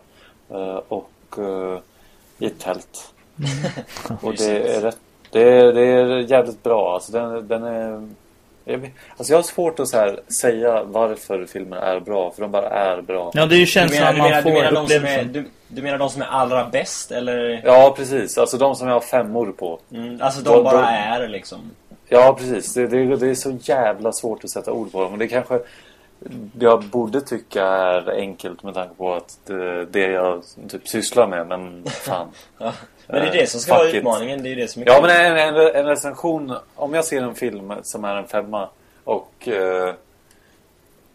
Eh, och eh, i ett tält. [LAUGHS] och det är rätt det är, det är jävligt bra. Alltså den, den är... Jag, alltså jag har svårt att så här säga varför filmer är bra. För de bara är bra. Ja, det är ju Du menar, känslan du, man menar, du, får menar de som är, du, du menar de som är allra bäst eller? Ja, precis. Alltså de som jag har femmor på. Mm, alltså Då- de bara då- är liksom. Ja, precis. Det, det, det är så jävla svårt att sätta ord på dem. Och det kanske jag borde tycka är enkelt med tanke på att det, det jag typ sysslar med. Men fan. [LAUGHS] Ja. Men det är det som ska vara utmaningen. Det är det som är Ja, men en, en, en recension. Om jag ser en film som är en femma och eh,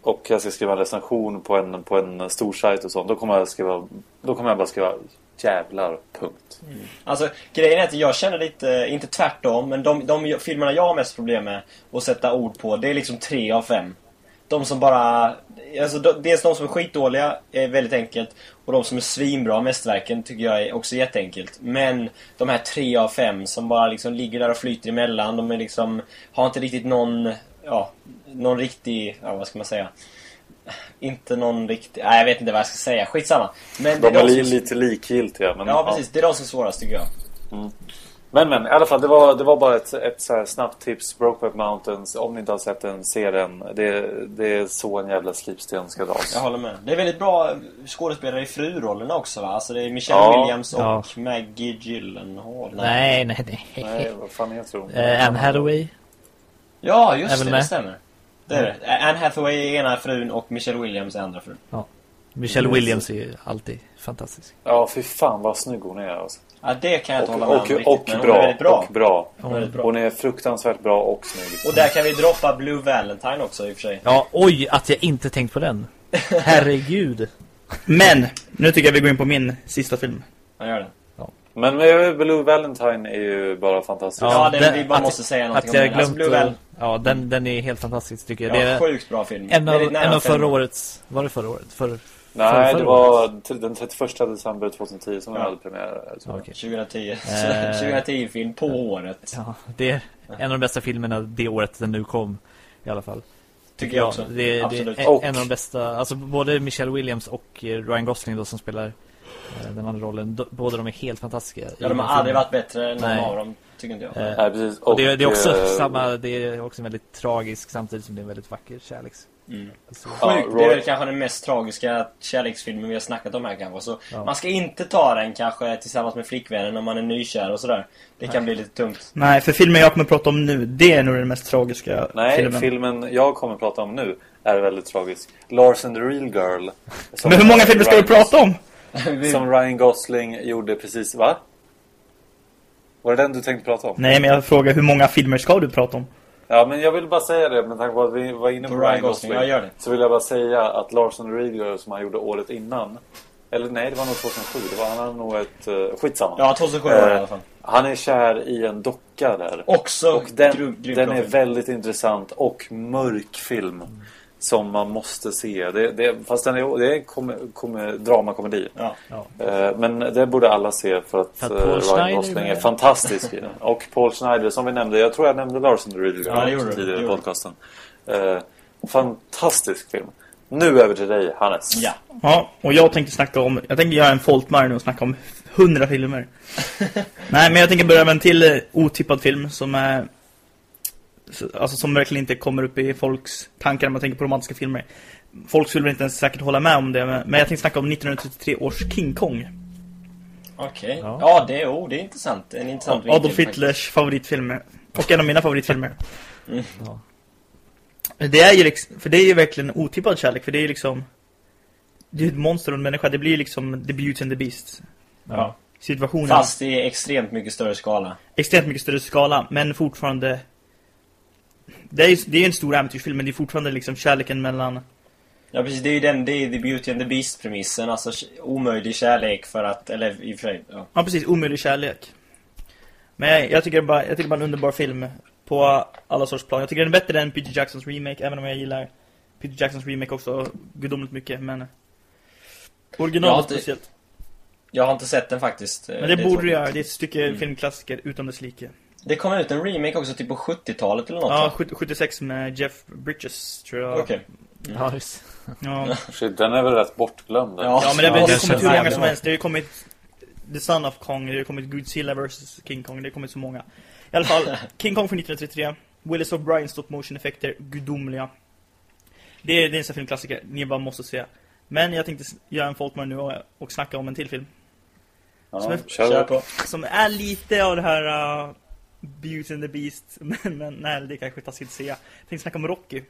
och jag ska skriva en recension på en, på en stor sajt och sånt. Då kommer jag skriva Då kommer jag bara skriva jävlar, punkt. Alltså grejen är att jag känner lite, inte tvärtom, men de, de filmerna jag har mest problem med att sätta ord på, det är liksom tre av fem. De som bara, alltså de, dels de som är skitdåliga är väldigt enkelt och de som är svinbra, mästerverken, tycker jag är också jätteenkelt. Men de här tre av fem som bara liksom ligger där och flyter emellan, de är liksom, har inte riktigt någon, ja, någon riktig, ja vad ska man säga? Inte någon riktig, nej jag vet inte vad jag ska säga, skitsamma. Men det De är li, som, lite likgiltiga. Men, Ja precis, det är de som är svårast tycker jag. Men men i alla fall, det var, det var bara ett, ett så här snabbt tips. Brokeback Mountains. Om ni inte har sett den, se den. Det, det är så en jävla slipsten ska dras. Jag håller med. Det är väldigt bra skådespelare i frurollerna också va? Alltså det är Michelle Ja. Williams och Ja. Maggie Gyllenhaal. Nej, nej, nej. Nej, vad fan heter hon? Eh, Anne Hathaway. Ja, just det. Det stämmer. Det är det. Anne Hathaway är ena frun och Michelle Williams är andra frun. Michelle Williams är ju alltid fantastisk. Ja, fy fan vad snygg hon är alltså. Ja, det kan jag inte Och, hålla med om och, riktigt, och, men hon bra, är väldigt bra. och bra. Hon är bra. Hon är fruktansvärt bra och snygg. Och där kan vi droppa Blue Valentine också i och för sig. Ja, oj, att jag inte tänkt på den. [LAUGHS] Herregud. Men, nu tycker jag vi går in på min sista film. Han gör det. Men med Blue Valentine är ju bara fantastisk. Ja, den- vi bara att- måste säga någonting att om jag den. Alltså, glömt Blue Val- Ja, den, den är helt fantastisk tycker jag. Ja, det är sjukt bra film. en av, en av förra årets... Var det förra året? För, Nej, det var den 31 december 2010 som Ja. jag hade premiär. Så. Okej. 2010. Eh. [LAUGHS] 2010-film på året. Ja, det är en av de bästa filmerna det året den nu kom. I alla fall. Tycker jag också. Det, det Absolut. är Och- en av de bästa, alltså både Michelle Williams och eh, Ryan Gosling då som spelar eh, den andra rollen. Båda de är helt fantastiska. Ja, de den har aldrig filmen. varit bättre än någon Nej. av dem, tycker inte jag. Eh, Nej, precis. Och det, det är också eh, samma, det är också en väldigt tragisk samtidigt som det är en väldigt vacker kärleks. Mm. Alltså, Ja, Sjukt, det är kanske den mest tragiska kärleksfilmen vi har snackat om här kanske. Så Ja. man ska inte ta den kanske tillsammans med flickvännen om man är nykär och sådär. Det kan bli lite tungt. Nej, för filmen jag kommer att prata om nu, det är nog den mest tragiska Nej, filmen. filmen jag kommer att prata om nu är väldigt tragisk. Lars and the Real Girl. [LAUGHS] Men hur många filmer ska du prata om? [LAUGHS] Som Ryan Gosling gjorde precis, va? Var det den du tänkte prata om? Nej, men jag frågar hur många filmer ska du prata om? Ja, men jag vill bara säga det med tanke på att vi var inne på, På Ryan Gosling. Ja, gör det. Så vill jag bara säga att Lars and som han gjorde året innan. Eller nej, det var nog 2007. Det var, han hade nog ett... Uh, skitsamma. Ja, 2007 var det i Eh, alla fall. Han är kär i en docka där. Också Och den, grym, grym den är väldigt intressant och mörk film. Som man måste se. Det, det, fast den är, det är kom, kom, dramakomedi. Ja. ja. Eh, men det borde alla se för att, För att eh, Ryan Schneider Gosling är är fantastisk i den. Och Paul Schneider som vi nämnde. Jag tror jag nämnde Larsen the Real Girl Ja, tidigare i podcasten. Eh, fantastisk film. Nu över till dig Hannes. Ja. Ja, och jag tänkte snacka om, jag tänker göra en folkmar nu och snacka om hundra filmer. [LAUGHS] Nej, men jag tänker börja med en till otippad film som är alltså som verkligen inte kommer upp i folks tankar när man tänker på romantiska filmer. Folk skulle väl inte ens säkert hålla med om det, men jag tänkte snacka om 1933 års King Kong. Okej. Okay. Ja. ja, det, är, oh, det är intressant. En intressant ja, Adolf Hitlers favoritfilmer. Och en av mina favoritfilmer. [LAUGHS] Mm. Ja. Det är ju liksom, för det är ju verkligen otippad kärlek. För det är ju liksom... Det är ett monster och en människa. Det blir liksom The Beauty and the Beast. Ja. Situationen. Fast i extremt mycket större skala. Extremt mycket större skala. Men fortfarande... Det är ju det är en stor äventyrsfilm. Men det är fortfarande liksom kärleken mellan Ja precis, det är ju den, det är The Beauty and the Beast-premissen. Alltså omöjlig kärlek för att, eller i och för sig, ja. ja precis, omöjlig kärlek. Men jag tycker bara, jag tycker bara en underbar film på alla sorts plan. Jag tycker den är bättre än Peter Jacksons remake, även om jag gillar Peter Jacksons remake också gudomligt mycket, men originalet speciellt. Jag har inte sett den faktiskt. Men det, det borde göra, det är ett stycke mm. filmklassiker utom dess like. Det kom ut en remake också typ på 70-talet eller något Ja, 76 med Jeff Bridges tror jag. Okej. Okay. Mm. Ja, just. Ja. [LAUGHS] Shit, den är väl rätt bortglömd. Ja, ja men det, har kommit hur många som helst. Det har ju kommit The Son of Kong, det har kommit Godzilla vs King Kong, det har kommit så många. I alla fall, [LAUGHS] King Kong från 1933, Willis O'Brien stop motion effekter, gudomliga. Det är, det är en sån filmklassiker, ni bara måste se. Men jag tänkte göra en folkmar nu och, och snacka om en till film. Ja, som, är, kör på. som är lite av det här uh, Beauty and the Beast, [LAUGHS] men, men nej, det kanske taskigt att säga. Jag tänkte snacka om Rocky.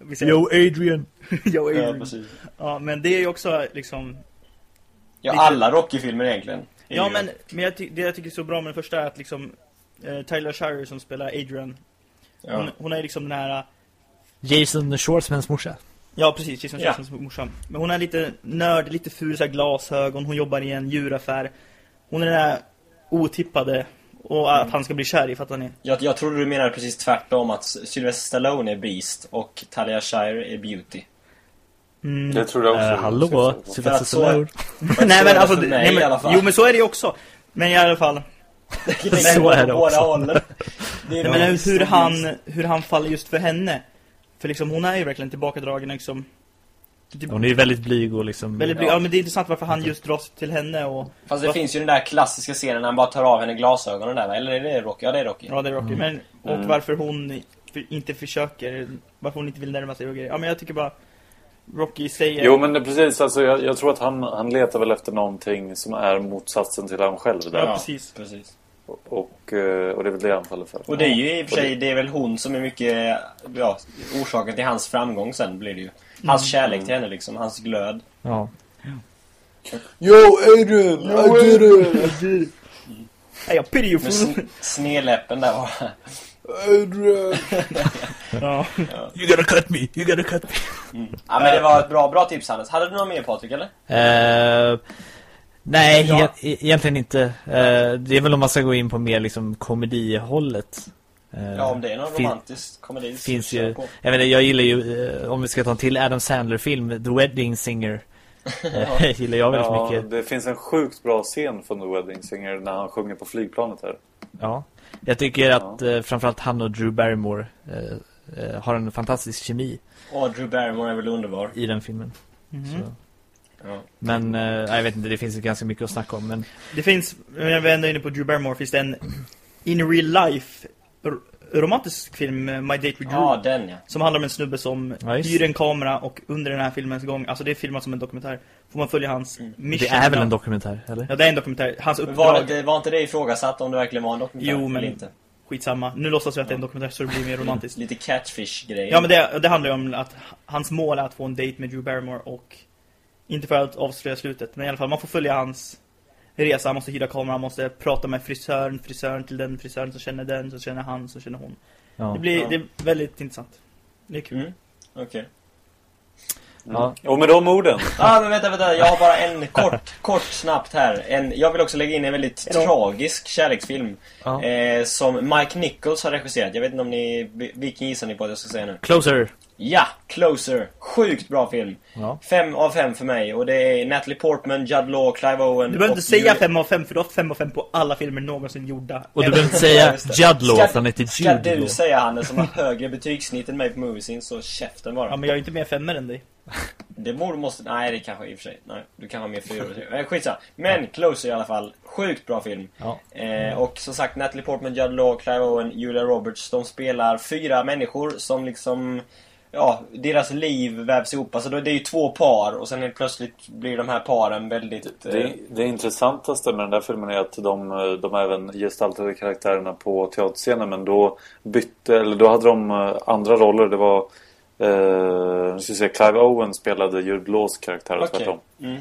[LAUGHS] Yo Adrian. [LAUGHS] Yo Adrian. Ja, ja, men det är ju också liksom... Ja, lite... alla Rocky-filmer egentligen. Ja, men, men jag det jag tycker är så bra med den första är att liksom eh, Tyler Shire som spelar Adrian. Ja. Hon, hon är liksom den här... Eh, Jason Schwartzmans morsa. Ja, precis. Jason Schwartzmans ja. morsa. Men hon är lite nörd, lite ful, så glasögon. Hon jobbar i en djuraffär. Hon är den där otippade och att han ska bli kär i, fattar ni? Jag, jag trodde du menade precis tvärtom att Sylvester Stallone är Beast och Talia Shire är Beauty. Mm. Det tror jag också. Uh, hallå, Sylvester Stallone. [LAUGHS] [LAUGHS] nej men alltså, nej, men, jo men så är det ju också. Men i alla fall. [LAUGHS] så är det också. Det är men hur han, hur han faller just för henne. För liksom hon är ju verkligen tillbakadragen liksom. Typ, hon är ju väldigt blyg och liksom... Väldigt blyg. Ja. ja. men det är intressant varför han just dras till henne och... Fast det varför... finns ju den där klassiska scenen när han bara tar av henne glasögonen där, eller är det Rocky? Ja, det är Rocky. Ja, det är Rocky. Mm. Men, och mm. varför hon inte försöker, varför hon inte vill närma sig och grejer. Ja, men jag tycker bara... Rocky säger... Jo, men det, precis. Alltså, jag, jag, tror att han, han letar väl efter någonting som är motsatsen till han själv. Där. Ja, precis. precis. Och, och, eh, och det är väl det han faller för. Och det är ju i och för sig, det är väl hon som är mycket, ja, orsaken till hans framgång sen blir det ju. Hans mm. kärlek till henne liksom, hans glöd. Ja. Yo Adrian, Yo, I did it! Jag pity you Med snedläppen där bara. Adrian! [LAUGHS] ja. You gotta cut me, you gotta cut me. Mm. Ja men det var ett bra, bra tips Hannes. Hade du något mer Patrik eller? Uh, nej, ja. e egentligen inte. Uh, det är väl om man ska gå in på mer liksom komedihållet. Eh, ja, om det är någon romantisk komedi finns ju, jag, menar, jag gillar ju, eh, om vi ska ta en till Adam Sandler-film, The Wedding Singer. [LAUGHS] Eh, [LAUGHS] gillar jag väldigt ja, mycket. Det finns en sjukt bra scen från The Wedding Singer när han sjunger på flygplanet här. Ja, jag tycker att ja. framförallt han och Drew Barrymore eh, har en fantastisk kemi. Och Drew Barrymore är väl underbar. I den filmen. Mm -hmm. Ja. Men eh, jag vet inte, det finns ganska mycket att snacka om. Men... Det finns, när jag är ändå inne på Drew Barrymore, finns det en In Real Life romantisk film, My Date with Drew. Ja, den ja. Som handlar om en snubbe som ja, hyr en kamera och under den här filmens gång, alltså det är filmat som en dokumentär, får man följa hans mm. mission. Det är väl en dokumentär, eller? Ja, det är en dokumentär. Hans uppdrag... Var, det, var inte det ifrågasatt om det verkligen var en dokumentär? Jo, men inte. skitsamma. Nu låtsas vi att det är en dokumentär så det blir mer [LAUGHS] romantiskt. Lite catfish-grej. Ja, men det, det handlar ju om att hans mål är att få en date med Drew Barrymore och inte för att avslöja slutet, men i alla fall man får följa hans resa, han måste hyra kameran, han måste prata med frisören, frisören till den frisören som känner den, så känner han, så känner hon. Ja. Det blir ja. det är väldigt intressant. Det är kul. Mm. Okej. Okay. Mm. Ja. Och med de orden. [LAUGHS] Ja, ah, men vänta, vänta. Jag har bara en kort, [LAUGHS] kort snabbt här. En, jag vill också lägga in en väldigt tragisk kärleksfilm. Ja. Eh, som Mike Nichols har regisserat. Jag vet inte om ni... Vilken gissar ni på att jag ska säga nu? Closer. Ja, Closer. Sjukt bra film. Ja. Fem av fem för mig. Och det är Natalie Portman, Judd Law, Clive Owen. Du behöver inte säga fem av fem för du har fem av fem på alla filmer någonsin gjorda. Och du behöver inte säga Judd Law för han heter Jude Ska du säga han som har högre betygssnitt än mig på Moviescene så käften bara. Ja, men jag är inte mer femmer än dig. Det borde måste... Nej, det kanske i och för sig. Nej, du kan ha mer fyra. Eh, skitsa. Men Closer i alla fall. Sjukt bra film. Ja. Eh, och som sagt, Natalie Portman, Judd Law, Clive Owen, Julia Roberts. De spelar fyra människor som liksom ja, deras liv vävs ihop. Alltså det är ju två par och sen helt plötsligt blir de här paren väldigt... Det, eh, det intressantaste med den där filmen är att de, de även gestaltade karaktärerna på teaterscenen men då bytte, eller då hade de eh, andra roller. Det var, eh, ska se, Clive Owen spelade Jude Laws karaktär och Okej. tvärtom. Mm.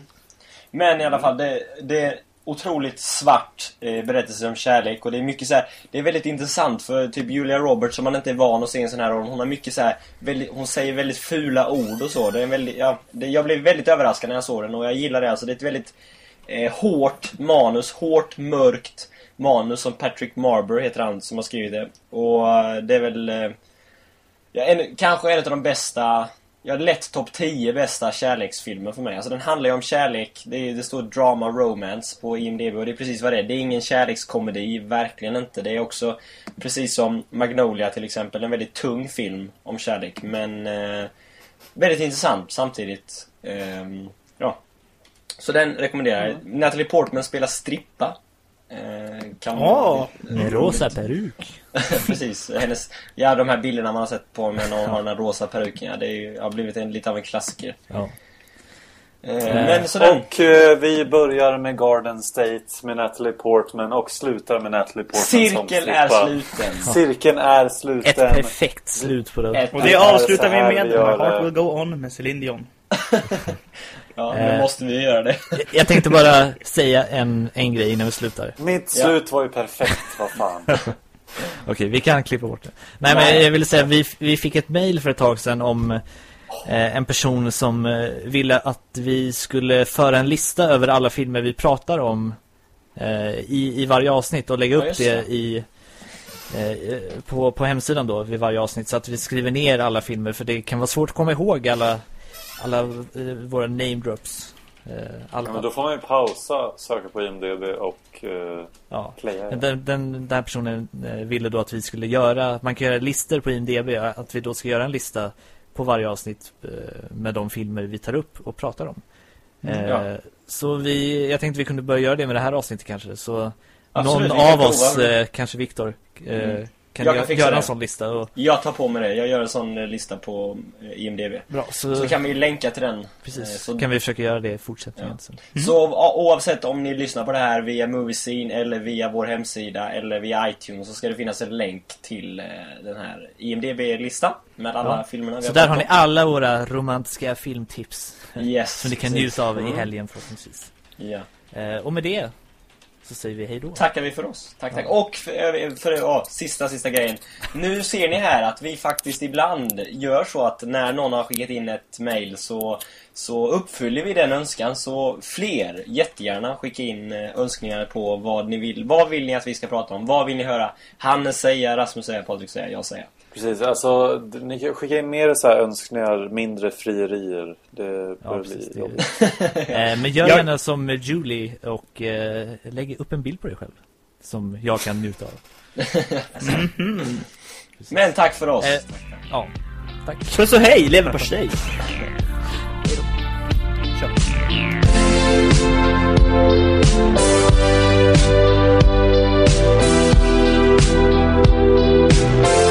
Men i alla fall, det, det otroligt svart eh, berättelse om kärlek och det är mycket så här, det är väldigt intressant för typ Julia Roberts som man inte är van att se i en sån här roll, hon har mycket så här, väldigt, hon säger väldigt fula ord och så. Det är väldigt, ja, det, jag blev väldigt överraskad när jag såg den och jag gillar det alltså. Det är ett väldigt eh, hårt manus, hårt mörkt manus som Patrick Marber heter han som har skrivit det. Och eh, det är väl eh, Ja, en, kanske en av de bästa Ja, lätt topp 10 bästa kärleksfilmer för mig. Alltså den handlar ju om kärlek. Det, är, det står drama romance på IMDB och det är precis vad det är. Det är ingen kärlekskomedi, verkligen inte. Det är också, precis som Magnolia till exempel, en väldigt tung film om kärlek. Men eh, väldigt intressant samtidigt. Ehm, ja. Så den rekommenderar jag. Natalie Portman spelar strippa. Eh, kan Åh! Med rosa peruk. [LAUGHS] Precis. Hennes, ja, de här bilderna man har sett på med någon har den här rosa peruken. Ja, det är ju, har blivit en, lite av en klassiker. Ja. Eh, men så den, Och eh, vi börjar med Garden State med Natalie Portman och slutar med Natalie Portman som cirkeln är sluten. [LAUGHS] Cirkeln är Ett sluten. perfekt slut på det. Ett- Och Det avslutar vi med Heart det. Will Go On med Celine Dion. [LAUGHS] Ja, Eh. nu måste vi göra det. Jag tänkte bara säga en, en grej innan vi slutar. Mitt Ja. slut var ju perfekt, vad fan. [LAUGHS] Okej, vi kan klippa bort det. Nej, men jag ville säga, vi, vi fick ett mejl för ett tag sedan om eh, en person som eh, ville att vi skulle föra en lista över alla filmer vi pratar om eh, i, i varje avsnitt och lägga Ja, upp det det. i eh, på, på hemsidan då vid varje avsnitt så att vi skriver ner alla filmer för det kan vara svårt att komma ihåg alla alla eh, våra name drops. Eh, alla, Ja, men då får man ju pausa, söka på IMDB och eh, ja. playa. Den, den, den här personen eh, ville då att vi skulle göra, man kan göra listor på IMDB, att vi då ska göra en lista på varje avsnitt eh, med de filmer vi tar upp och pratar om. Mm, Eh, ja. Så vi, jag tänkte vi kunde börja göra det med det här avsnittet kanske. Så Absolut, någon av oss, eh, kanske Viktor, eh, Mm. Kan, Jag kan gö- fixa göra det. en sån lista. Och, Jag tar på mig det. Jag gör en sån eh, lista på eh, IMDB. bra, så, Så kan vi länka till den. precis, Eh, Så, kan vi försöka göra det i fortsättningen. Ja. sen. så oavsett om ni lyssnar på det här via Moviescene eller via vår hemsida eller via iTunes så ska det finnas en länk till den här IMDB-listan med alla Ja. filmerna Så där har ni alla våra romantiska filmtips. Yes, [LAUGHS] Som ni kan njuta av i Mm. helgen förhoppningsvis. Ja. Och med det så säger vi hej då. Tackar vi för oss. Tack, tack. Ja. Och för, för ja, sista, sista grejen. Nu ser ni här att vi faktiskt ibland gör så att när någon har skickat in ett mail så, så uppfyller vi den önskan. Så fler, jättegärna skicka in eh, önskningar på vad ni vill. Vad vill ni att vi ska prata om? Vad vill ni höra? Hannes säga, Rasmus säga, Patrik säga, jag säga. Precis, alltså ni kan skicka in mer så här önskningar, mindre frierier. Det ja, precis, bli jobbigt. [LAUGHS] Eh, men gör jag... gärna som Julie och eh, lägg upp en bild på dig själv. Som jag kan njuta av. mm. [LAUGHS] Men tack för oss. Eh, ja, tack. Puss och hej, leverpastej! Thank